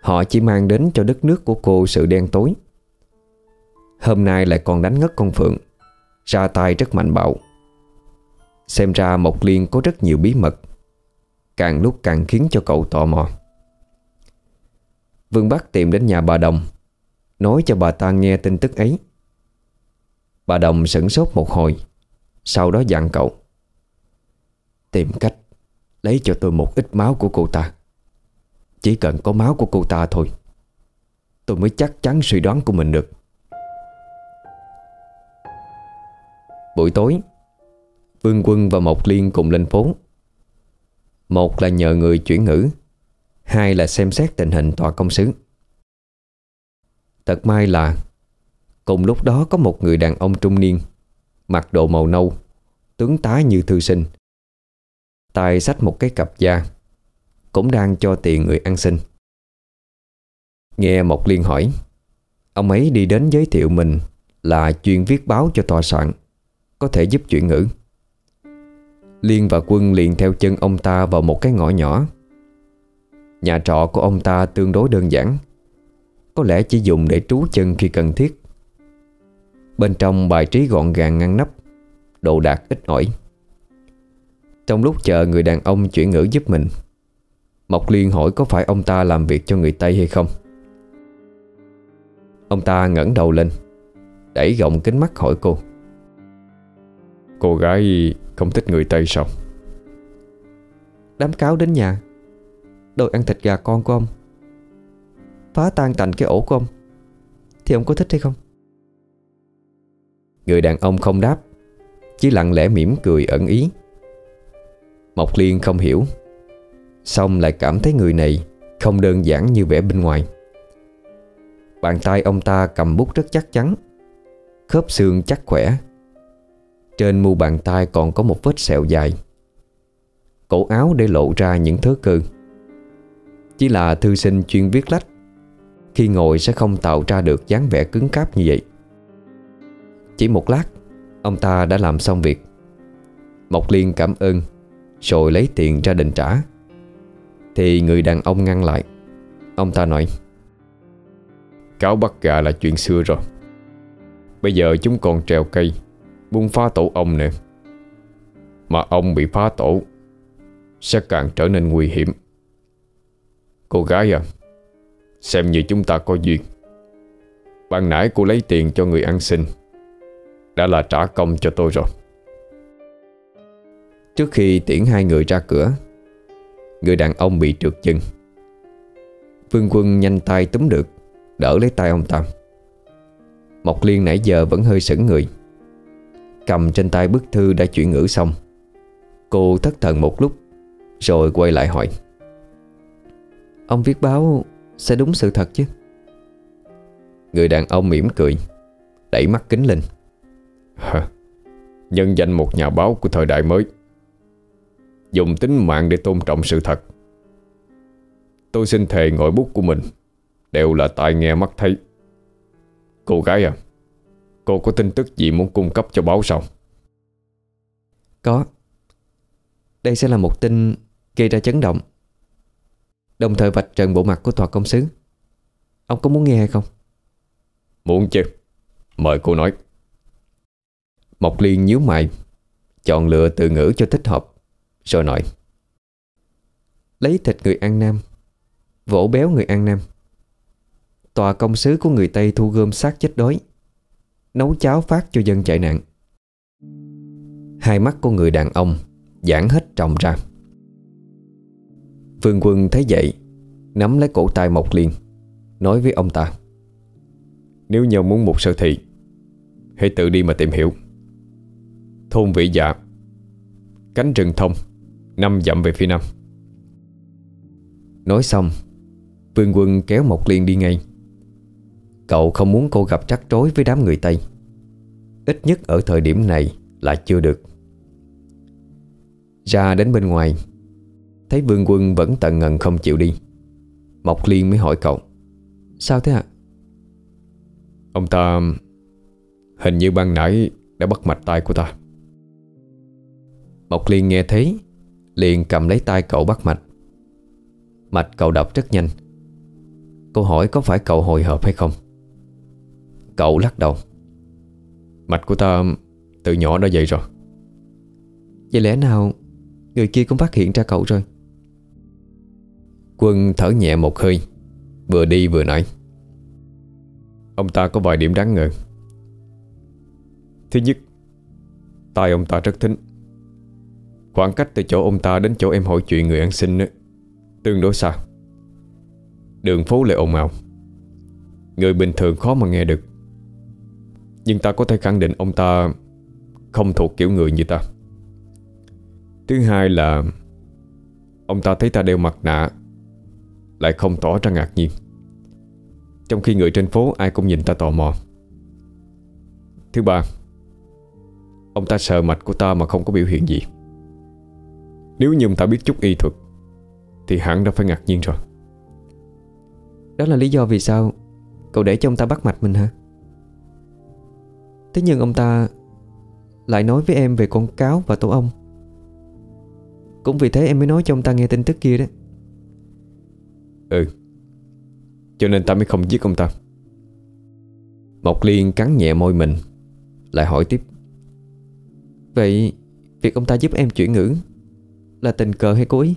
Họ chỉ mang đến cho đất nước của cô sự đen tối. Hôm nay lại còn đánh ngất con Phượng, Ra tay rất mạnh bạo. Xem ra Mộc Liên có rất nhiều bí mật. Càng lúc càng khiến cho cậu tò mò. Vương Bắc tìm đến nhà bà Đồng, Nói cho bà ta nghe tin tức ấy. Bà Đồng sửng sốt một hồi, Sau đó dặn cậu. Tìm cách Lấy cho tôi một ít máu của cô ta. Chỉ cần có máu của cô ta thôi, Tôi mới chắc chắn suy đoán của mình được. Buổi tối Vương Quân và Mộc Liên cùng lên phố. Một là nhờ người chuyển ngữ, Hai là xem xét tình hình tòa công sứ. Thật may là, Cùng lúc đó có một người đàn ông trung niên, Mặc đồ màu nâu, Tướng tá như thư sinh tài sách một cái cặp da, Cũng đang cho tiền người ăn xin. Nghe Mộc Liên hỏi, Ông ấy đi đến giới thiệu mình Là chuyên viết báo cho tòa soạn, Có thể giúp chuyển ngữ. Liên và Quân liền theo chân ông ta vào một cái ngõ nhỏ. Nhà trọ của ông ta tương đối đơn giản. Có lẽ chỉ dùng để trú chân khi cần thiết. Bên trong bài trí gọn gàng ngăn nắp, Đồ đạc ít ỏi. Trong lúc chờ người đàn ông chuyển ngữ giúp mình, Mộc Liên hỏi có phải ông ta làm việc cho người Tây hay không. Ông ta ngẩng đầu lên, Đẩy gọng kính mắt hỏi cô. Cô gái không thích người Tây sao? Đám cáo đến nhà. Đòi ăn thịt gà con của ông. Phá tan tành cái ổ của ông. Thì ông có thích hay không? Người đàn ông không đáp Chỉ lặng lẽ mỉm cười ẩn ý. Mộc Liên không hiểu Xong lại cảm thấy người này Không đơn giản như vẻ bên ngoài. Bàn tay ông ta cầm bút rất chắc chắn Khớp xương chắc khỏe trên mu bàn tay còn có một vết sẹo dài. Cổ áo để lộ ra những thớ cơ. Chỉ là thư sinh chuyên viết lách. Khi ngồi sẽ không tạo ra được dáng vẻ cứng cáp như vậy. Chỉ một lát, Ông ta đã làm xong việc. Mộc Liên cảm ơn, Rồi lấy tiền ra định trả. Thì người đàn ông ngăn lại. Ông ta nói, Cáo bắt gà là chuyện xưa rồi. Bây giờ chúng còn trèo cây. Buông phá tổ ông nè. Mà ông bị phá tổ, Sẽ càng trở nên nguy hiểm. Cô gái à Xem như chúng ta có duyên. Ban nãy cô lấy tiền cho người ăn xin, Đã là trả công cho tôi rồi. Trước khi tiễn hai người ra cửa, Người đàn ông bị trượt chân. Vương quân nhanh tay túm được, Đỡ lấy tay ông Tam Mộc Liên nãy giờ vẫn hơi sững người. Cầm trên tay bức thư đã chuyển ngữ xong. Cô thất thần một lúc, Rồi quay lại hỏi. Ông viết báo sẽ đúng sự thật chứ? Người đàn ông mỉm cười, Đẩy mắt kính lên. Nhân danh một nhà báo của thời đại mới. Dùng tính mạng để tôn trọng sự thật. Tôi xin thề ngòi bút của mình, Đều là tai nghe mắt thấy. Cô gái à Cô có tin tức gì muốn cung cấp cho báo sao Có. Đây sẽ là một tin gây ra chấn động. Đồng thời vạch trần bộ mặt của tòa công sứ. Ông có muốn nghe hay không? Muốn chứ. Mời cô nói. Mộc Liên nhíu mày Chọn lựa từ ngữ cho thích hợp Rồi nói. Lấy thịt người An Nam Vỗ béo người An Nam. Tòa công sứ của người Tây thu gom xác chết đói Nấu cháo phát cho dân chạy nạn. Hai mắt của người đàn ông Giãn hết trọng ra. Phương Quân thấy vậy, Nắm lấy cổ tay Mộc Liên, Nói với ông ta, Nếu nhau muốn một sơ thị, Hãy tự đi mà tìm hiểu. Thôn Vĩ Dạ Cánh rừng thông, Năm dặm về phía nam. Nói xong, Vương Quân kéo Mộc Liên đi ngay. Cậu không muốn cô gặp trắc trối với đám người Tây. Ít nhất ở thời điểm này là chưa được. Ra đến bên ngoài, Thấy Vương Quân vẫn tận ngần không chịu đi. Mộc Liên mới hỏi cậu, Sao thế ạ? Ông ta Hình như ban nãy đã bắt mạch tay của ta. Mộc Liên nghe thấy, Liền cầm lấy tay cậu bắt mạch. Mạch cậu đọc rất nhanh. Cô hỏi có phải cậu hồi hộp hay không? Cậu lắc đầu. Mạch của ta từ nhỏ đã vậy rồi. Vậy lẽ nào Người kia cũng phát hiện ra cậu rồi? Quân thở nhẹ một hơi Vừa đi vừa nói. Ông ta có vài điểm đáng ngờ. Thứ nhất Tai ông ta rất thính. Khoảng cách từ chỗ ông ta đến chỗ em hỏi chuyện người ăn xin ấy, Tương đối xa. Đường phố lại ồn ào. Người bình thường khó mà nghe được nhưng ta có thể khẳng định ông ta Không thuộc kiểu người như ta. Thứ hai là Ông ta thấy ta đeo mặt nạ Lại không tỏ ra ngạc nhiên. Trong khi người trên phố ai cũng nhìn ta tò mò. Thứ ba, Ông ta sợ mạch của ta mà không có biểu hiện gì. Nếu như ông ta biết chút y thuật, Thì hẳn đã phải ngạc nhiên rồi. Đó là lý do vì sao Cậu để cho ông ta bắt mạch mình hả? Thế nhưng ông ta Lại nói với em về con cáo và tổ ong. Cũng vì thế em mới nói cho ông ta nghe tin tức kia đó Ừ Cho nên ta mới không giết ông ta. Mộc Liên cắn nhẹ môi mình Lại hỏi tiếp. Vậy Việc ông ta giúp em chuyển ngữ Là tình cờ hay cố ý?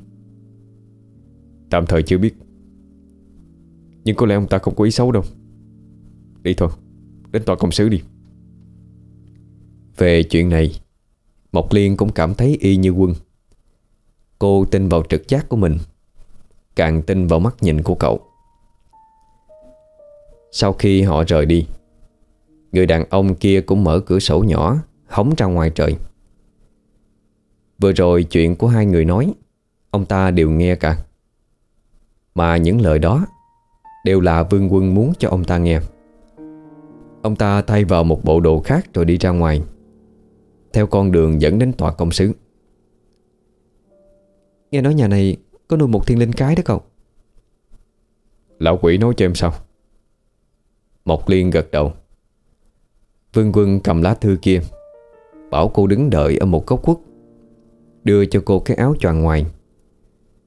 Tạm thời chưa biết. Nhưng có lẽ ông ta không có ý xấu đâu. Đi thôi Đến tòa công sứ đi về chuyện này, Mộc Liên cũng cảm thấy y như quân. Cô tin vào trực giác của mình, Càng tin vào mắt nhìn của cậu. Sau khi họ rời đi, Người đàn ông kia cũng mở cửa sổ nhỏ, Hóng ra ngoài trời. Vừa rồi chuyện của hai người nói, Ông ta đều nghe cả. Mà những lời đó Đều là Vương Quân muốn cho ông ta nghe. Ông ta thay vào một bộ đồ khác rồi đi ra ngoài. Theo con đường dẫn đến tòa công sứ. Nghe nói nhà này Có nuôi một thiên linh cái đó cậu. Lão quỷ nói cho em sao? Mộc Liên gật đầu. Vương Quân cầm lá thư kia Bảo cô đứng đợi ở một góc khuất Đưa cho cô cái áo choàng ngoài.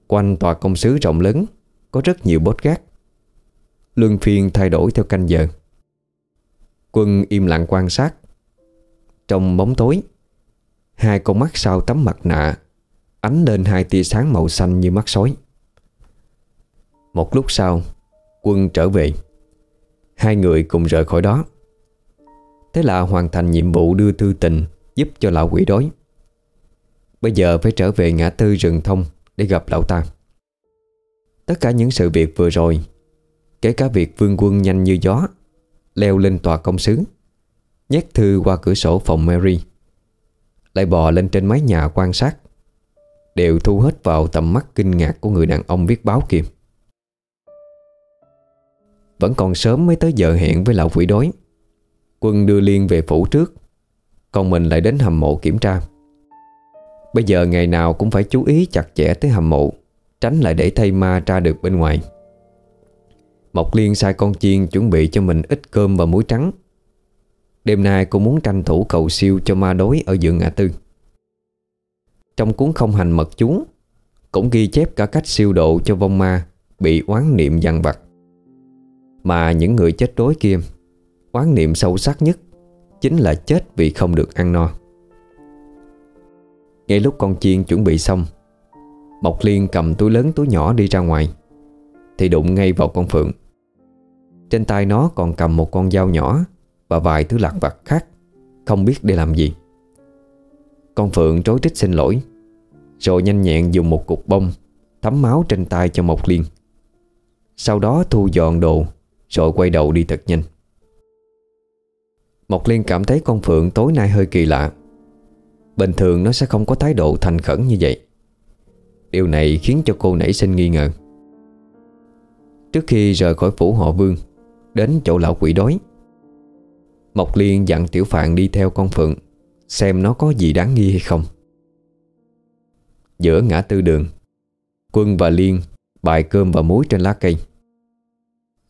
Quanh tòa công sứ rộng lớn Có rất nhiều bốt gác. Luân phiên thay đổi theo canh giờ. Quân im lặng quan sát Trong bóng tối Hai con mắt sau tấm mặt nạ, Ánh lên hai tia sáng màu xanh như mắt sói. Một lúc sau, Quân trở về. Hai người cùng rời khỏi đó. Thế là hoàn thành nhiệm vụ đưa thư tình, Giúp cho lão quỷ đói. Bây giờ phải trở về ngã tư rừng thông Để gặp lão ta. Tất cả những sự việc vừa rồi, Kể cả việc vương quân nhanh như gió, Leo lên tòa công sứ Nhét thư qua cửa sổ phòng Mary. Lại bò lên trên mái nhà quan sát. Đều thu hết vào tầm mắt kinh ngạc Của người đàn ông viết báo kia. Vẫn còn sớm mới tới giờ hẹn với lão quỷ đói. Quân đưa Liên về phủ trước, Còn mình lại đến hầm mộ kiểm tra. Bây giờ ngày nào cũng phải chú ý chặt chẽ tới hầm mộ, Tránh lại để thay ma ra được bên ngoài. Mộc Liên sai con chiên chuẩn bị cho mình ít cơm và muối trắng. Đêm nay cô muốn tranh thủ cầu siêu cho ma đối ở giữa ngã tư. Trong cuốn không hành mật chú, Cũng ghi chép cả cách siêu độ cho vong ma Bị oán niệm dằn vặt. Mà những người chết đối kia, Oán niệm sâu sắc nhất Chính là chết vì không được ăn no. Ngay lúc con chiên chuẩn bị xong, Mộc Liên cầm túi lớn túi nhỏ đi ra ngoài, Thì đụng ngay vào con Phượng. Trên tay nó còn cầm một con dao nhỏ và vài thứ lặt vặt khác. Không biết để làm gì. Con Phượng trối trích xin lỗi, Rồi nhanh nhẹn dùng một cục bông Thấm máu trên tay cho Mộc Liên. Sau đó thu dọn đồ, Rồi quay đầu đi thật nhanh. Mộc Liên cảm thấy con Phượng tối nay hơi kỳ lạ. Bình thường nó sẽ không có thái độ thành khẩn như vậy. Điều này khiến cho cô nảy sinh nghi ngờ. Trước khi rời khỏi phủ họ vương, Đến chỗ lão quỷ đói Mộc Liên dặn Tiểu Phạn đi theo con Phượng, Xem nó có gì đáng nghi hay không. Giữa ngã tư đường, Quân và Liên Bài cơm và muối trên lá cây.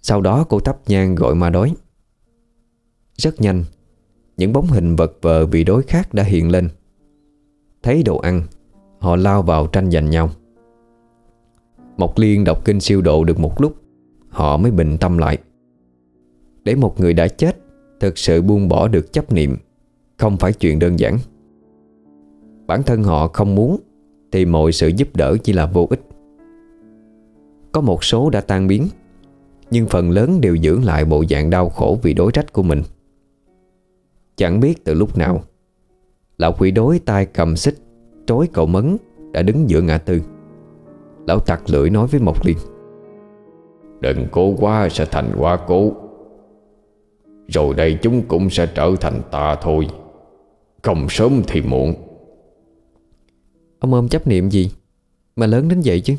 Sau đó cô thắp nhang gọi ma đói. Rất nhanh, Những bóng hình vật vờ bị đối khác đã hiện lên. Thấy đồ ăn, Họ lao vào tranh giành nhau. Mộc Liên đọc kinh siêu độ được một lúc, Họ mới bình tâm lại. Để một người đã chết Thực sự buông bỏ được chấp niệm. Không phải chuyện đơn giản. Bản thân họ không muốn Thì mọi sự giúp đỡ chỉ là vô ích. Có một số đã tan biến, Nhưng phần lớn đều giữ lại bộ dạng đau khổ vì đối trách của mình. Chẳng biết từ lúc nào, Lão quỷ đối tay cầm xích Trối cậu mấn Đã đứng giữa ngã tư. Lão tặc lưỡi nói với Mộc Liên. Đừng cố quá, sẽ thành quá cố. Rồi đây chúng cũng sẽ trở thành ta thôi. Không sớm thì muộn. Ông ôm chấp niệm gì? Mà lớn đến vậy chứ?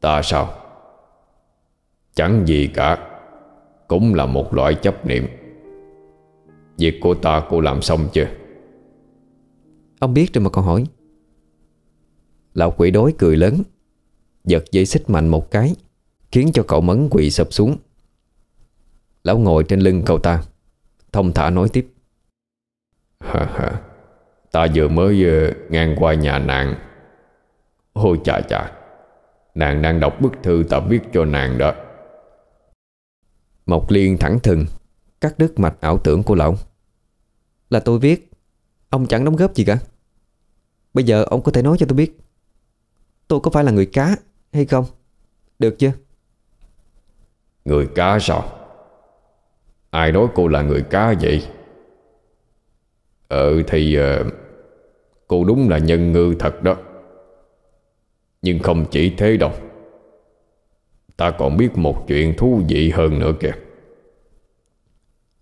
Ta sao? Chẳng gì cả. Cũng là một loại chấp niệm. Việc của ta cô làm xong chưa? Ông biết rồi mà còn hỏi. Lão quỷ đối cười lớn Giật dây xích mạnh một cái Khiến cho cậu mấn quỵ sập xuống Lão ngồi trên lưng cậu ta. Thông thả nói tiếp. Ha ha, Ta vừa mới ờ, ngang qua nhà nàng. Ôi chà chà, Nàng đang đọc bức thư ta viết cho nàng đó. Mộc Liên thẳng thừng, Cắt đứt mạch ảo tưởng của lão. Là tôi viết, Ông chẳng đóng góp gì cả. Bây giờ ông có thể nói cho tôi biết, Tôi có phải là người cá hay không? Được chưa? Người cá sao? Ai nói cô là người cá vậy? Ờ thì uh, Cô đúng là nhân ngư thật đó. Nhưng không chỉ thế đâu. Ta còn biết một chuyện thú vị hơn nữa kìa.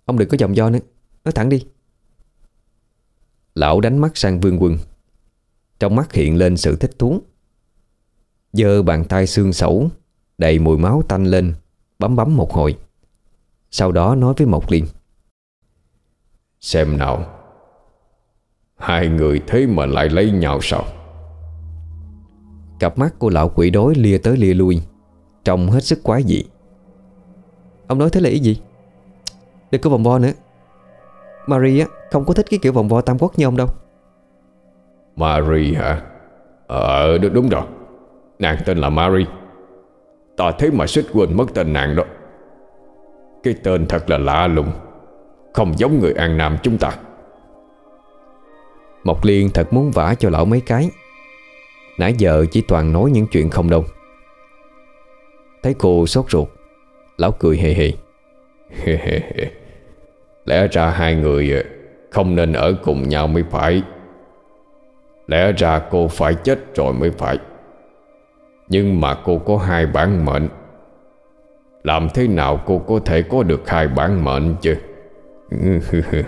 Ông đừng có vòng do nữa. Nói thẳng đi. Lão đánh mắt sang vương quân. Trong mắt hiện lên sự thích thú. Dơ bàn tay xương sẩu Đầy mùi máu tanh lên Bấm bấm một hồi Sau đó nói với Mộc Liên. Xem nào. Hai người thế mà lại lấy nhau sao? Cặp mắt của lão quỷ đối lia tới lia lui Trông hết sức quái dị. Ông nói thế là ý gì? Đừng có vòng vo nữa. Marie á không có thích cái kiểu vòng vo tam quốc như ông đâu. Marie hả? Ờ đúng, đúng rồi. Nàng tên là Marie Ta thấy mà suýt quên mất tên nàng đó cái tên thật là lạ lùng. Không giống người An Nam chúng ta. Mộc Liên thật muốn vả cho lão mấy cái. Nãy giờ chỉ toàn nói những chuyện không đâu. Thấy cô sốt ruột, Lão cười hề hề. Lẽ ra hai người ờ, Không nên ở cùng nhau mới phải. Lẽ ra cô phải chết rồi mới phải. Nhưng mà cô có hai bản mệnh. Làm thế nào cô có thể có được hai bản mệnh chứ?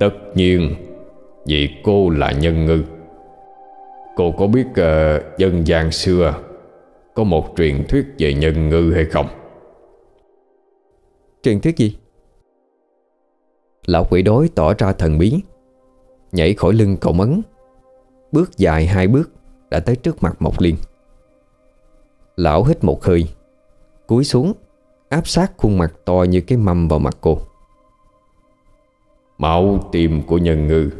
Tất nhiên Vì cô là nhân ngư. Cô có biết uh, dân gian xưa Có một truyền thuyết về nhân ngư hay không? Truyền thuyết gì? Lão quỷ đối tỏ ra thần bí Nhảy khỏi lưng cậu mấn Bước dài hai bước Đã tới trước mặt Mộc Liên. Lão hít một hơi Cúi xuống Áp sát khuôn mặt to như cái mâm vào mặt cô. Máu tim của nhân ngư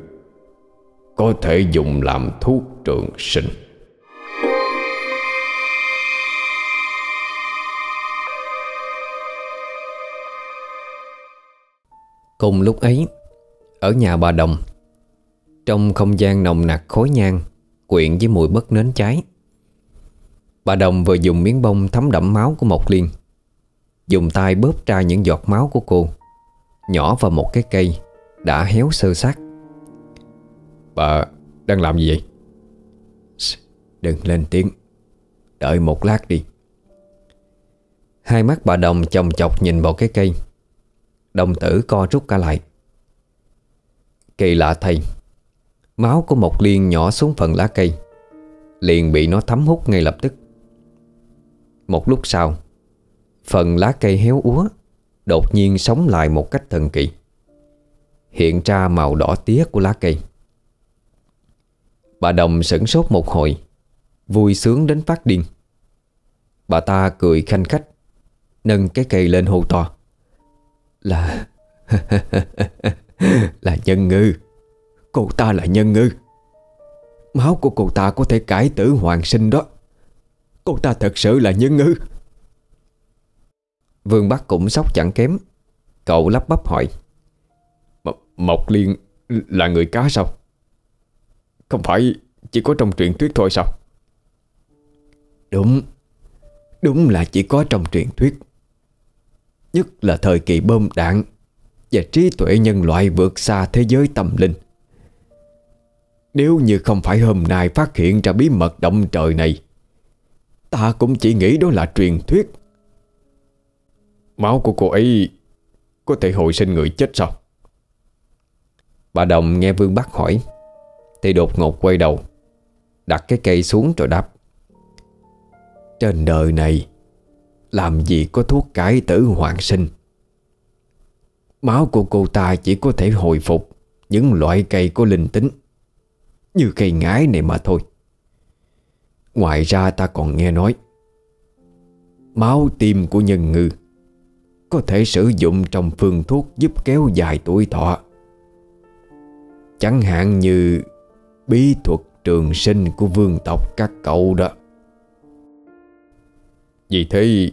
Có thể dùng làm thuốc trường sinh. Cùng lúc ấy Ở nhà bà Đồng Trong không gian nồng nặc khói nhang Quyện với mùi bất nến cháy Bà Đồng vừa dùng miếng bông thấm đẫm máu của Mộc Liên. Dùng tay bóp ra những giọt máu của cô. Nhỏ vào một cái cây, Đã héo sơ sát Bà đang làm gì vậy? Đừng lên tiếng. Đợi một lát đi. Hai mắt bà Đồng chồng chọc nhìn vào cái cây. Đồng tử co rút cả lại. Kỳ lạ thay, Máu của một liên nhỏ xuống phần lá cây. Liền bị nó thấm hút ngay lập tức. Một lúc sau, Phần lá cây héo úa Đột nhiên sống lại một cách thần kỳ. Hiện ra màu đỏ tía của lá cây. Bà Đồng sửng sốt một hồi, Vui sướng đến phát điên. Bà ta cười khanh khách, Nâng cái cây lên hô to. Là Là nhân ngư. Cô ta là nhân ngư. Máu của cô ta có thể cải tử hoàng sinh đó. Cô ta thật sự là nhân ngư. Vương Bắc cũng sốc chẳng kém. Cậu lắp bắp hỏi. M Mộc Liên là người cá sao? Không phải chỉ có trong truyện thuyết thôi sao? Đúng. Đúng là chỉ có trong truyền thuyết. Nhất là thời kỳ bơm đạn Và trí tuệ nhân loại vượt xa thế giới tâm linh. Nếu như không phải hôm nay phát hiện ra bí mật động trời này Ta cũng chỉ nghĩ đó là truyền thuyết. Máu của cô ấy Có thể hồi sinh người chết sao? Bà Đồng nghe Vương Bắc hỏi, Thì đột ngột quay đầu, Đặt cái cây xuống rồi đáp. Trên đời này, Làm gì có thuốc cải tử hoàng sinh? Máu của cô ta chỉ có thể hồi phục Những loại cây có linh tính, Như cây ngái này mà thôi. Ngoài ra ta còn nghe nói Máu tim của nhân ngư Có thể sử dụng trong phương thuốc giúp kéo dài tuổi thọ. Chẳng hạn như Bí thuật trường sinh của vương tộc các cậu đó. Vì thế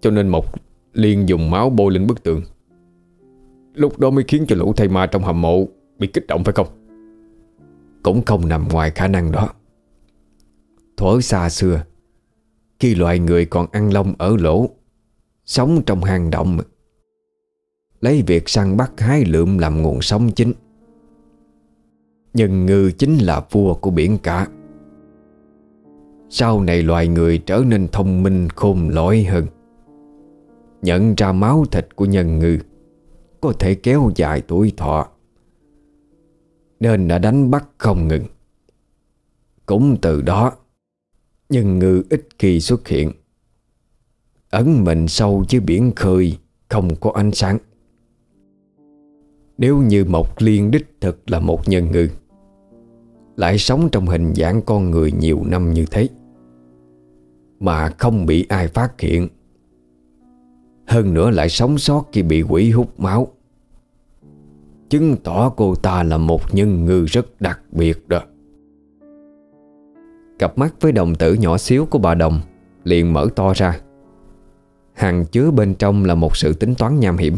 Cho nên Mộc Liên dùng máu bôi lên bức tượng, Lúc đó mới khiến cho lũ thầy ma trong hầm mộ Bị kích động phải không? Cũng không nằm ngoài khả năng đó. Thuở xa xưa. Khi loài người còn ăn lông ở lỗ, Sống trong hang động, Lấy việc săn bắt hái lượm làm nguồn sống chính. Nhân ngư chính là vua của biển cả. Sau này loài người trở nên thông minh, khôn lỗi hơn. Nhận ra máu thịt của nhân ngư, Có thể kéo dài tuổi thọ. Nên đã đánh bắt không ngừng. Cũng từ đó Nhân ngư ít khi xuất hiện. Ấn mình sâu dưới biển khơi, Không có ánh sáng. Nếu như Mộc Liên đích thực là một nhân ngư, Lại sống trong hình dạng con người nhiều năm như thế, Mà không bị ai phát hiện, Hơn nữa lại sống sót khi bị quỷ hút máu. Chứng tỏ cô ta là một nhân ngư rất đặc biệt đó. Cặp mắt với đồng tử nhỏ xíu của bà Đồng, Liền mở to ra. Hàng chứa bên trong là một sự tính toán nham hiểm.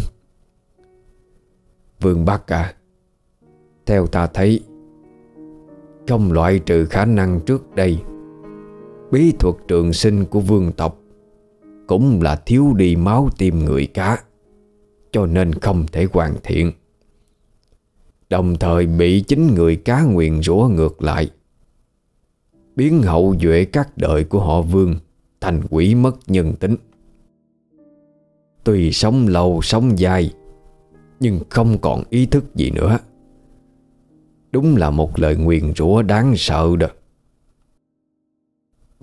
Vương Bắc à Theo ta thấy Không loại trừ khả năng trước đây, Bí thuật trường sinh của vương tộc Cũng là thiếu đi máu tim người cá, Cho nên không thể hoàn thiện. Đồng thời bị chính người cá nguyền rủa ngược lại. Biến hậu duệ các đời của họ vương Thành quỷ mất nhân tính. Tuy sống lâu, sống dài, Nhưng không còn ý thức gì nữa. Đúng là một lời nguyền rủa đáng sợ đó.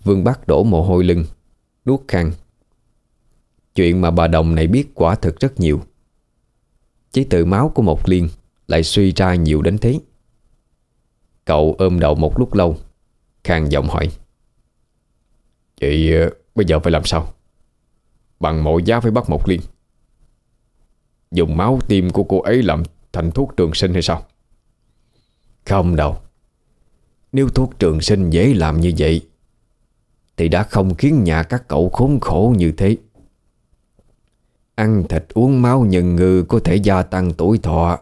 Vương Bắc đổ mồ hôi lưng, Nuốt khăn. Chuyện mà bà Đồng này biết quả thực rất nhiều. Chỉ từ máu của một liên Lại suy ra nhiều đến thế. Cậu ôm đầu một lúc lâu Khang giọng hỏi. Vậy ờ, bây giờ phải làm sao? Bằng mọi giá phải bắt một liên. Dùng máu tim của cô ấy làm thành thuốc trường sinh hay sao? Không đâu. Nếu thuốc trường sinh dễ làm như vậy, Thì đã không khiến nhà các cậu khốn khổ như thế. Ăn thịt uống máu nhân ngư có thể gia tăng tuổi thọ,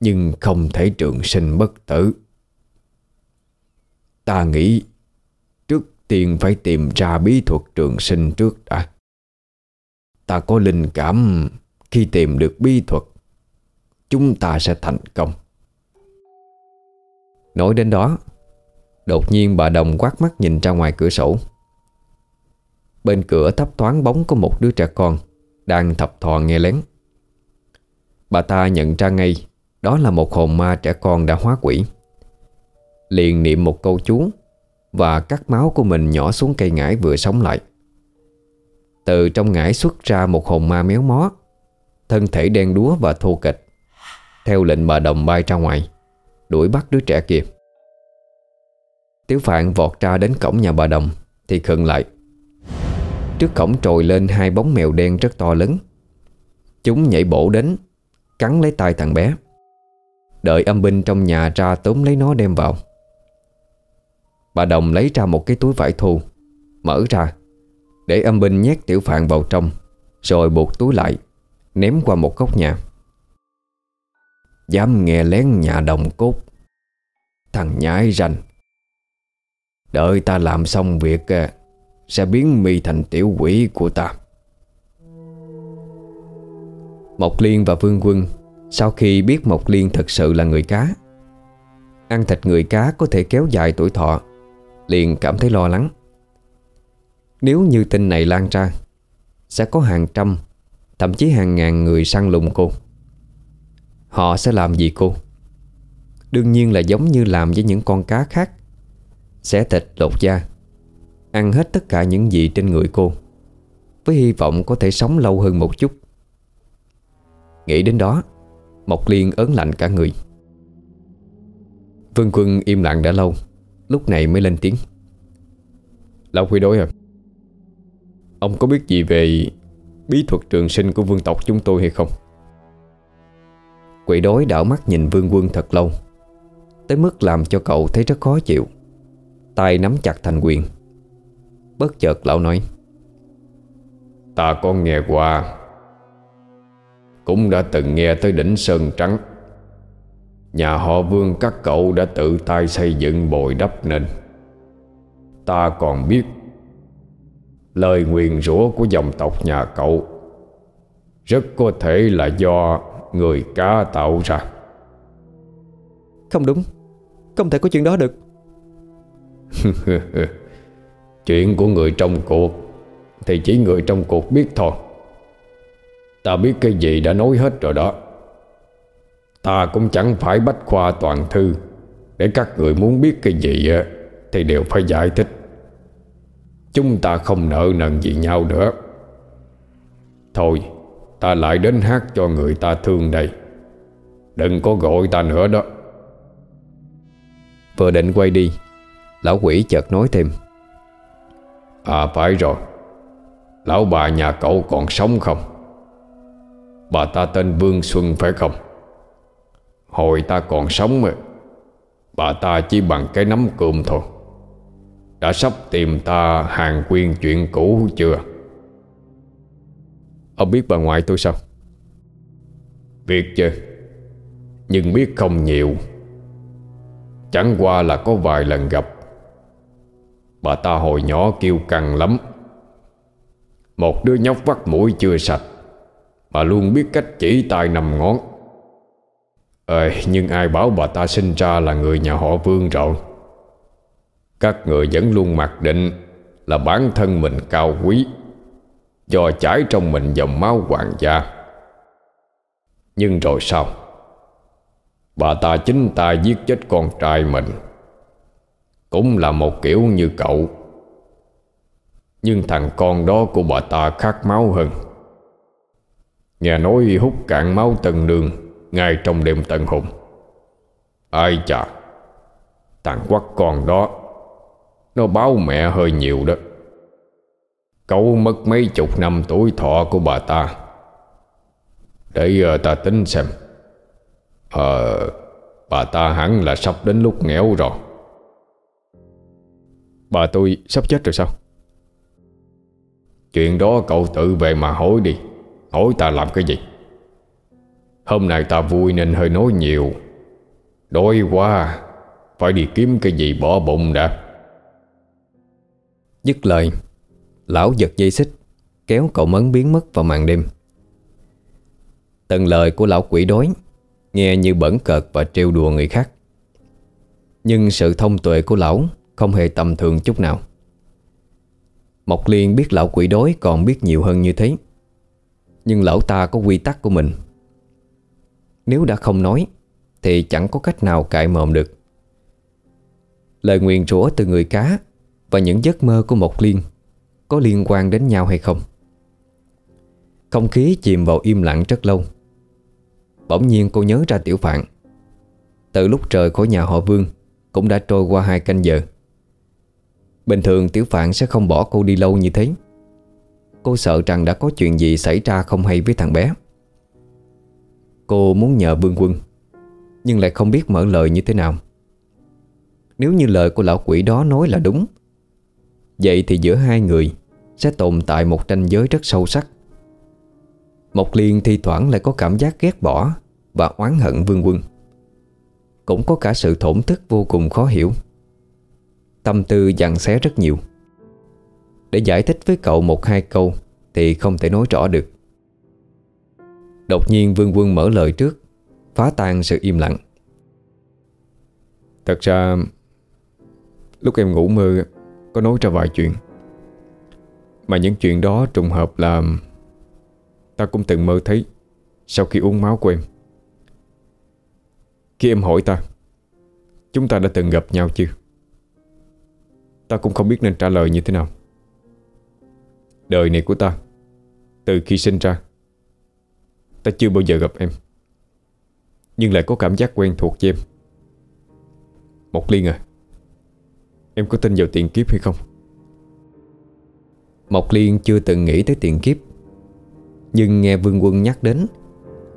Nhưng không thể trường sinh bất tử. Ta nghĩ Trước tiên phải tìm ra bí thuật trường sinh trước đã. Ta có linh cảm, Khi tìm được bí thuật, Chúng ta sẽ thành công. Nói đến đó, Đột nhiên bà Đồng quát mắt nhìn ra ngoài cửa sổ. Bên cửa thấp thoáng bóng của một đứa trẻ con Đang thập thò nghe lén. Bà ta nhận ra ngay, Đó là một hồn ma trẻ con đã hóa quỷ. Liền niệm một câu chú Và cắt máu của mình nhỏ xuống cây ngải vừa sống lại. Từ trong ngải xuất ra một hồn ma méo mó, Thân thể đen đúa và thô kịch Theo lệnh bà đồng bay ra ngoài, Đuổi bắt đứa trẻ kia. Tiếu Phạn vọt ra đến cổng nhà bà đồng Thì khựng lại. Trước cổng trồi lên hai bóng mèo đen rất to lớn. Chúng nhảy bổ đến, Cắn lấy tay thằng bé. Đợi âm binh trong nhà ra tóm lấy nó đem vào. Bà Đồng lấy ra một cái túi vải thô Mở ra, Để âm binh nhét tiểu phạn vào trong, Rồi buộc túi lại, Ném qua một góc nhà. Dám nghe lén nhà đồng cốt, Thằng nhái rành. Đợi ta làm xong việc à, Sẽ biến mi thành tiểu quỷ của ta. Mộc Liên và Vương Quân, Sau khi biết Mộc Liên thật sự là người cá, Ăn thịt người cá có thể kéo dài tuổi thọ Liền cảm thấy lo lắng. Nếu như tin này lan ra, Sẽ có hàng trăm, Thậm chí hàng ngàn người săn lùng cô. Họ sẽ làm gì cô? Đương nhiên là giống như làm với những con cá khác. Xẻ thịt lột da, Ăn hết tất cả những gì trên người cô, Với hy vọng có thể sống lâu hơn một chút. Nghĩ đến đó, Mộc Liên ớn lạnh cả người. Vương Quân im lặng đã lâu. Lúc này mới lên tiếng. Lão quy đối à Ông có biết gì về Bí thuật trường sinh của vương tộc chúng tôi hay không? Quỷ đối đảo mắt nhìn vương quân thật lâu, Tới mức làm cho cậu thấy rất khó chịu. Tay nắm chặt thành quyền, Bất chợt lão nói, Ta có nghe qua, Cũng đã từng nghe tới đỉnh Sơn Trắng. Nhà họ vương các cậu đã tự tay xây dựng bồi đắp nên. Ta còn biết Lời nguyền rủa của dòng tộc nhà cậu Rất có thể là do người cá tạo ra. Không đúng. Không thể có chuyện đó được. Chuyện của người trong cuộc Thì chỉ người trong cuộc biết thôi. Ta biết cái gì đã nói hết rồi đó Ta cũng chẳng phải bách khoa toàn thư. Để các người muốn biết cái gì Thì đều phải giải thích. Chúng ta không nợ nần gì nhau nữa. Thôi Ta lại đến hát cho người ta thương đây. Đừng có gọi ta nữa đó. Vừa định quay đi Lão quỷ chợt nói thêm. À phải rồi. Lão bà nhà cậu còn sống không? Bà ta tên Vương Xuân phải không Hồi ta còn sống Bà ta chỉ bằng cái nắm cơm thôi. Đã sắp tìm ta hàng quyên chuyện cũ chưa? Ông biết bà ngoại tôi sao? Biết chứ. Nhưng biết không nhiều. Chẳng qua là có vài lần gặp. Bà ta hồi nhỏ kêu căng lắm. Một đứa nhóc vắt mũi chưa sạch. Mà luôn biết cách chỉ tay nằm ngón. Ờ nhưng ai bảo bà ta sinh ra là người nhà họ Vương rồi? Các người vẫn luôn mặc định Là bản thân mình cao quý, Do chảy trong mình dòng máu hoàng gia. Nhưng rồi sao? Bà ta chính tay giết chết con trai mình. Cũng là một kiểu như cậu. Nhưng thằng con đó của bà ta khát máu hơn. Nghe nói hút cạn máu tần đường ngay trong đêm tận hùng. Ai chà Thằng quắc con đó, Nó báo mẹ hơi nhiều đó. Cậu mất mấy chục năm tuổi thọ của bà ta. Để giờ ta tính xem. Ờ Bà ta hẳn là sắp đến lúc nghèo rồi. Bà tôi sắp chết rồi sao? Chuyện đó cậu tự về mà hỏi đi. Hỏi ta làm cái gì? Hôm nay ta vui nên hơi nói nhiều. Đói quá, Phải đi kiếm cái gì bỏ bụng đã. Dứt lời, Lão giật dây xích, Kéo cậu mấn biến mất vào màn đêm. Từng lời của lão quỷ đối Nghe như bẩn cợt và trêu đùa người khác. Nhưng sự thông tuệ của lão Không hề tầm thường chút nào. Mộc Liên biết lão quỷ đối còn biết nhiều hơn như thế. Nhưng lão ta có quy tắc của mình. Nếu đã không nói, Thì chẳng có cách nào cãi mồm được. Lời nguyện rủa từ người cá Và những giấc mơ của Mộc Liên Có liên quan đến nhau hay không? Không khí chìm vào im lặng rất lâu. Bỗng nhiên cô nhớ ra Tiểu Phạn. Từ lúc trời khỏi nhà họ Vương Cũng đã trôi qua hai canh giờ. Bình thường Tiểu Phạn sẽ không bỏ cô đi lâu như thế. Cô sợ rằng đã có chuyện gì xảy ra không hay với thằng bé. Cô muốn nhờ Vương Quân, Nhưng lại không biết mở lời như thế nào. Nếu như lời của lão quỷ đó nói là đúng, Vậy thì giữa hai người Sẽ tồn tại một tranh giới rất sâu sắc. Mộc Liên thi thoảng lại có cảm giác ghét bỏ Và oán hận Vương Quân. Cũng có cả sự thổn thức vô cùng khó hiểu. Tâm tư dặn xé rất nhiều. Để giải thích với cậu một hai câu Thì không thể nói rõ được. Đột nhiên Vương Quân mở lời trước, Phá tan sự im lặng. Thật ra, Lúc em ngủ mơ, Có nói ra vài chuyện. Mà những chuyện đó trùng hợp là Ta cũng từng mơ thấy Sau khi uống máu của em. Khi em hỏi ta, Chúng ta đã từng gặp nhau chưa? Ta cũng không biết nên trả lời như thế nào. Đời này của ta, Từ khi sinh ra Ta chưa bao giờ gặp em. Nhưng lại có cảm giác quen thuộc với em. Một Liên à Em có tin vào tiền kiếp hay không? Mộc Liên chưa từng nghĩ tới tiền kiếp. Nhưng nghe Vương Quân nhắc đến,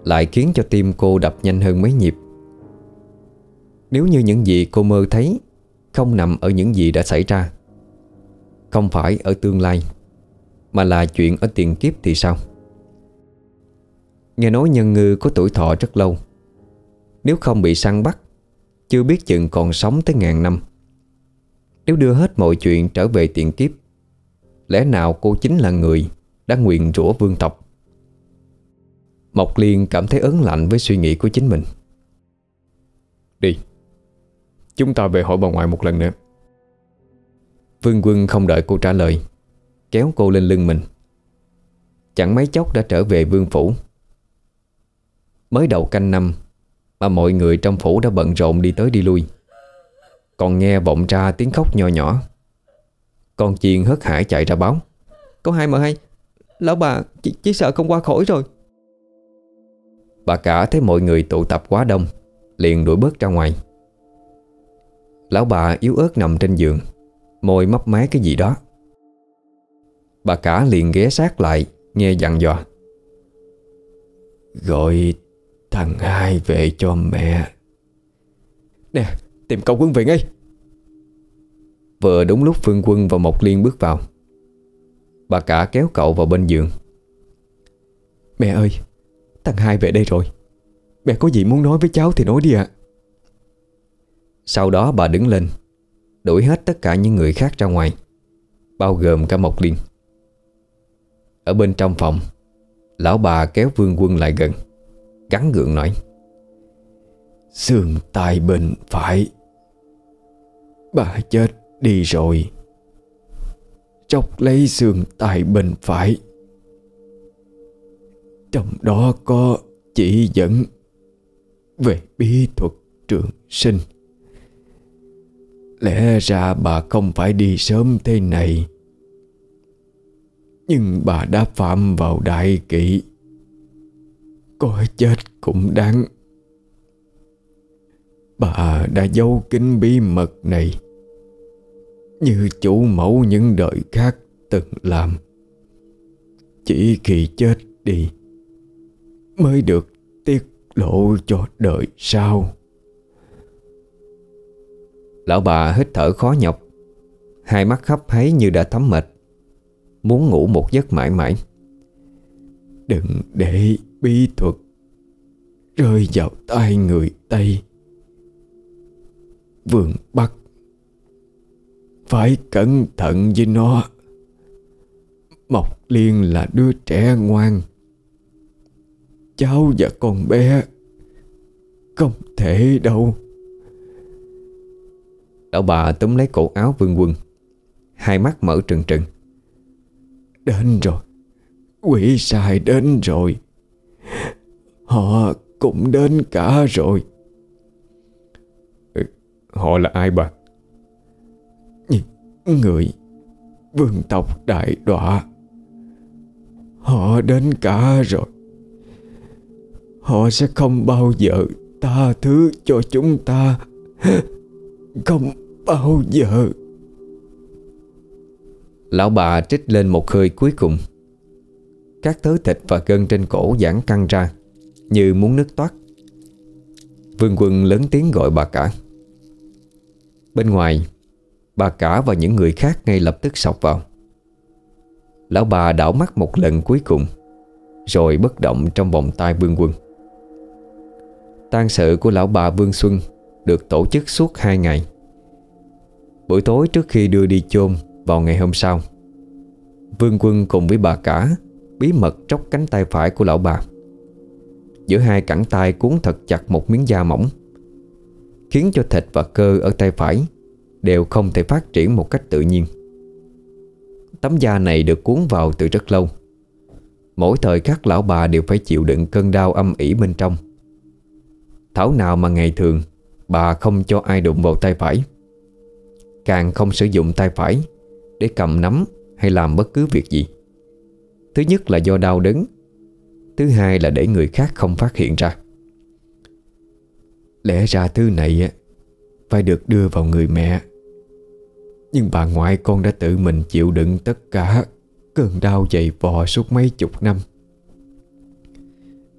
Lại khiến cho tim cô đập nhanh hơn mấy nhịp. Nếu như những gì cô mơ thấy Không nằm ở những gì đã xảy ra, Không phải ở tương lai, Mà là chuyện ở tiền kiếp thì sao? Nghe nói nhân ngư có tuổi thọ rất lâu. Nếu không bị săn bắt Chưa biết chừng còn sống tới ngàn năm. Nếu đưa hết mọi chuyện trở về tiền kiếp Lẽ nào cô chính là người Đã nguyện rủa vương tộc? Mộc Liên cảm thấy ớn lạnh với suy nghĩ của chính mình. Đi Chúng ta về hỏi bà ngoại một lần nữa. Vương Quân không đợi cô trả lời Kéo cô lên lưng mình. Chẳng mấy chốc đã trở về vương phủ Mới đầu canh năm Mà mọi người trong phủ đã bận rộn đi tới đi lui. Còn nghe vọng ra tiếng khóc nhỏ nhỏ. Con chiên hớt hải chạy ra báo. Có hai mà hai Lão bà chỉ, chỉ sợ không qua khỏi rồi. Bà cả thấy mọi người tụ tập quá đông Liền đuổi bớt ra ngoài. Lão bà yếu ớt nằm trên giường Môi mấp máy cái gì đó. Bà cả liền ghé sát lại Nghe dặn dò. Gọi thằng hai về cho mẹ. Nè, tìm cậu quân về ngay. Vừa đúng lúc Phương Quân và Mộc Liên bước vào. Bà cả kéo cậu vào bên giường. Mẹ ơi, Thằng hai về đây rồi. Mẹ có gì muốn nói với cháu thì nói đi ạ. Sau đó bà đứng lên, Đuổi hết tất cả những người khác ra ngoài, Bao gồm cả Mộc Liên. Ở bên trong phòng, Lão bà kéo Vương Quân lại gần. Gắn gượng nói, Xương tai bên phải. Bà chết đi rồi. Chọc lấy xương tai bên phải. Trong đó có chỉ dẫn Về bí thuật trường sinh. Lẽ ra bà không phải đi sớm thế này. Nhưng bà đã phạm vào đại kỵ có chết cũng đáng. Bà đã giấu kín bí mật này. Như chủ mẫu những đời khác từng làm. Chỉ khi chết đi Mới được tiết lộ cho đời sau. Lão bà hít thở khó nhọc. Hai mắt hấp háy như đã thấm mệt. Muốn ngủ một giấc mãi mãi. Đừng để bí thuật Rơi vào tay người Tây. Vườn Bắc Phải cẩn thận với nó. Mộc Liên là đứa trẻ ngoan. Cháu và con bé Không thể đâu. Lão bà túm lấy cổ áo vương quân Hai mắt mở trừng trừng. Đến rồi. Quỷ sai đến rồi. Họ cũng đến cả rồi. Họ là ai bà? Những người Vương tộc đại đọa Họ đến cả rồi. Họ sẽ không bao giờ tha thứ cho chúng ta. Không bao giờ. Lão bà trích lên một hơi cuối cùng các thớ thịt và gân trên cổ giãn căng ra, Như muốn nứt toát. Vương quân lớn tiếng gọi bà cả. Bên ngoài, Bà cả và những người khác ngay lập tức sọc vào. Lão bà đảo mắt một lần cuối cùng, Rồi bất động trong vòng tay vương quân. Tang sự của lão bà Vương Xuân Được tổ chức suốt hai ngày. Buổi tối trước khi đưa đi chôn Vào ngày hôm sau, Vương quân cùng với bà cả Bí mật tróc cánh tay phải của lão bà. Giữa hai cẳng tay cuốn thật chặt một miếng da mỏng, Khiến cho thịt và cơ ở tay phải Đều không thể phát triển một cách tự nhiên. Tấm da này được cuốn vào từ rất lâu. Mỗi thời khắc lão bà đều phải chịu đựng cơn đau âm ỉ bên trong. Thảo nào mà ngày thường, Bà không cho ai đụng vào tay phải. Càng không sử dụng tay phải Để cầm nắm hay làm bất cứ việc gì. Thứ nhất là do đau đớn. Thứ hai là để người khác không phát hiện ra. Lẽ ra thứ này Phải được đưa vào người mẹ. Nhưng bà ngoại con đã tự mình chịu đựng tất cả Cơn đau dày vò suốt mấy chục năm.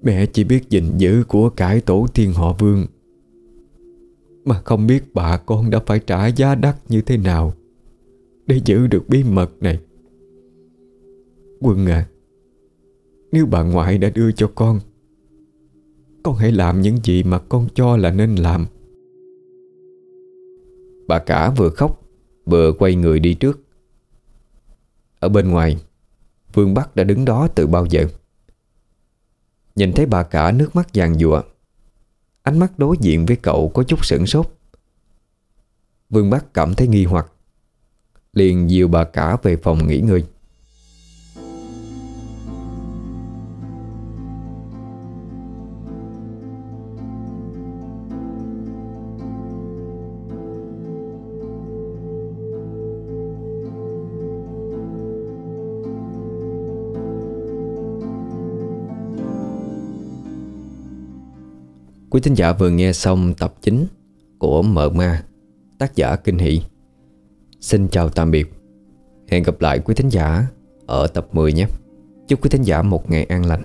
Mẹ chỉ biết gìn giữ của cải tổ tiên họ vương. Mà không biết bà con đã phải trả giá đắt như thế nào Để giữ được bí mật này. Quân à. Nếu bà ngoại đã đưa cho con Con hãy làm những gì mà con cho là nên làm. Bà cả vừa khóc, Vừa quay người đi trước. Ở bên ngoài, Vương Bắc đã đứng đó từ bao giờ? Nhìn thấy bà cả nước mắt vàng dụa Ánh mắt đối diện với cậu có chút sửng sốt. Vương Bắc cảm thấy nghi hoặc, Liền dìu bà cả về phòng nghỉ ngơi. Quý thính giả vừa nghe xong tập 9 của Mợ Ma, tác giả Kinh Hỷ. Xin chào tạm biệt. Hẹn gặp lại quý thính giả ở tập 10 nhé. Chúc quý thính giả một ngày an lành.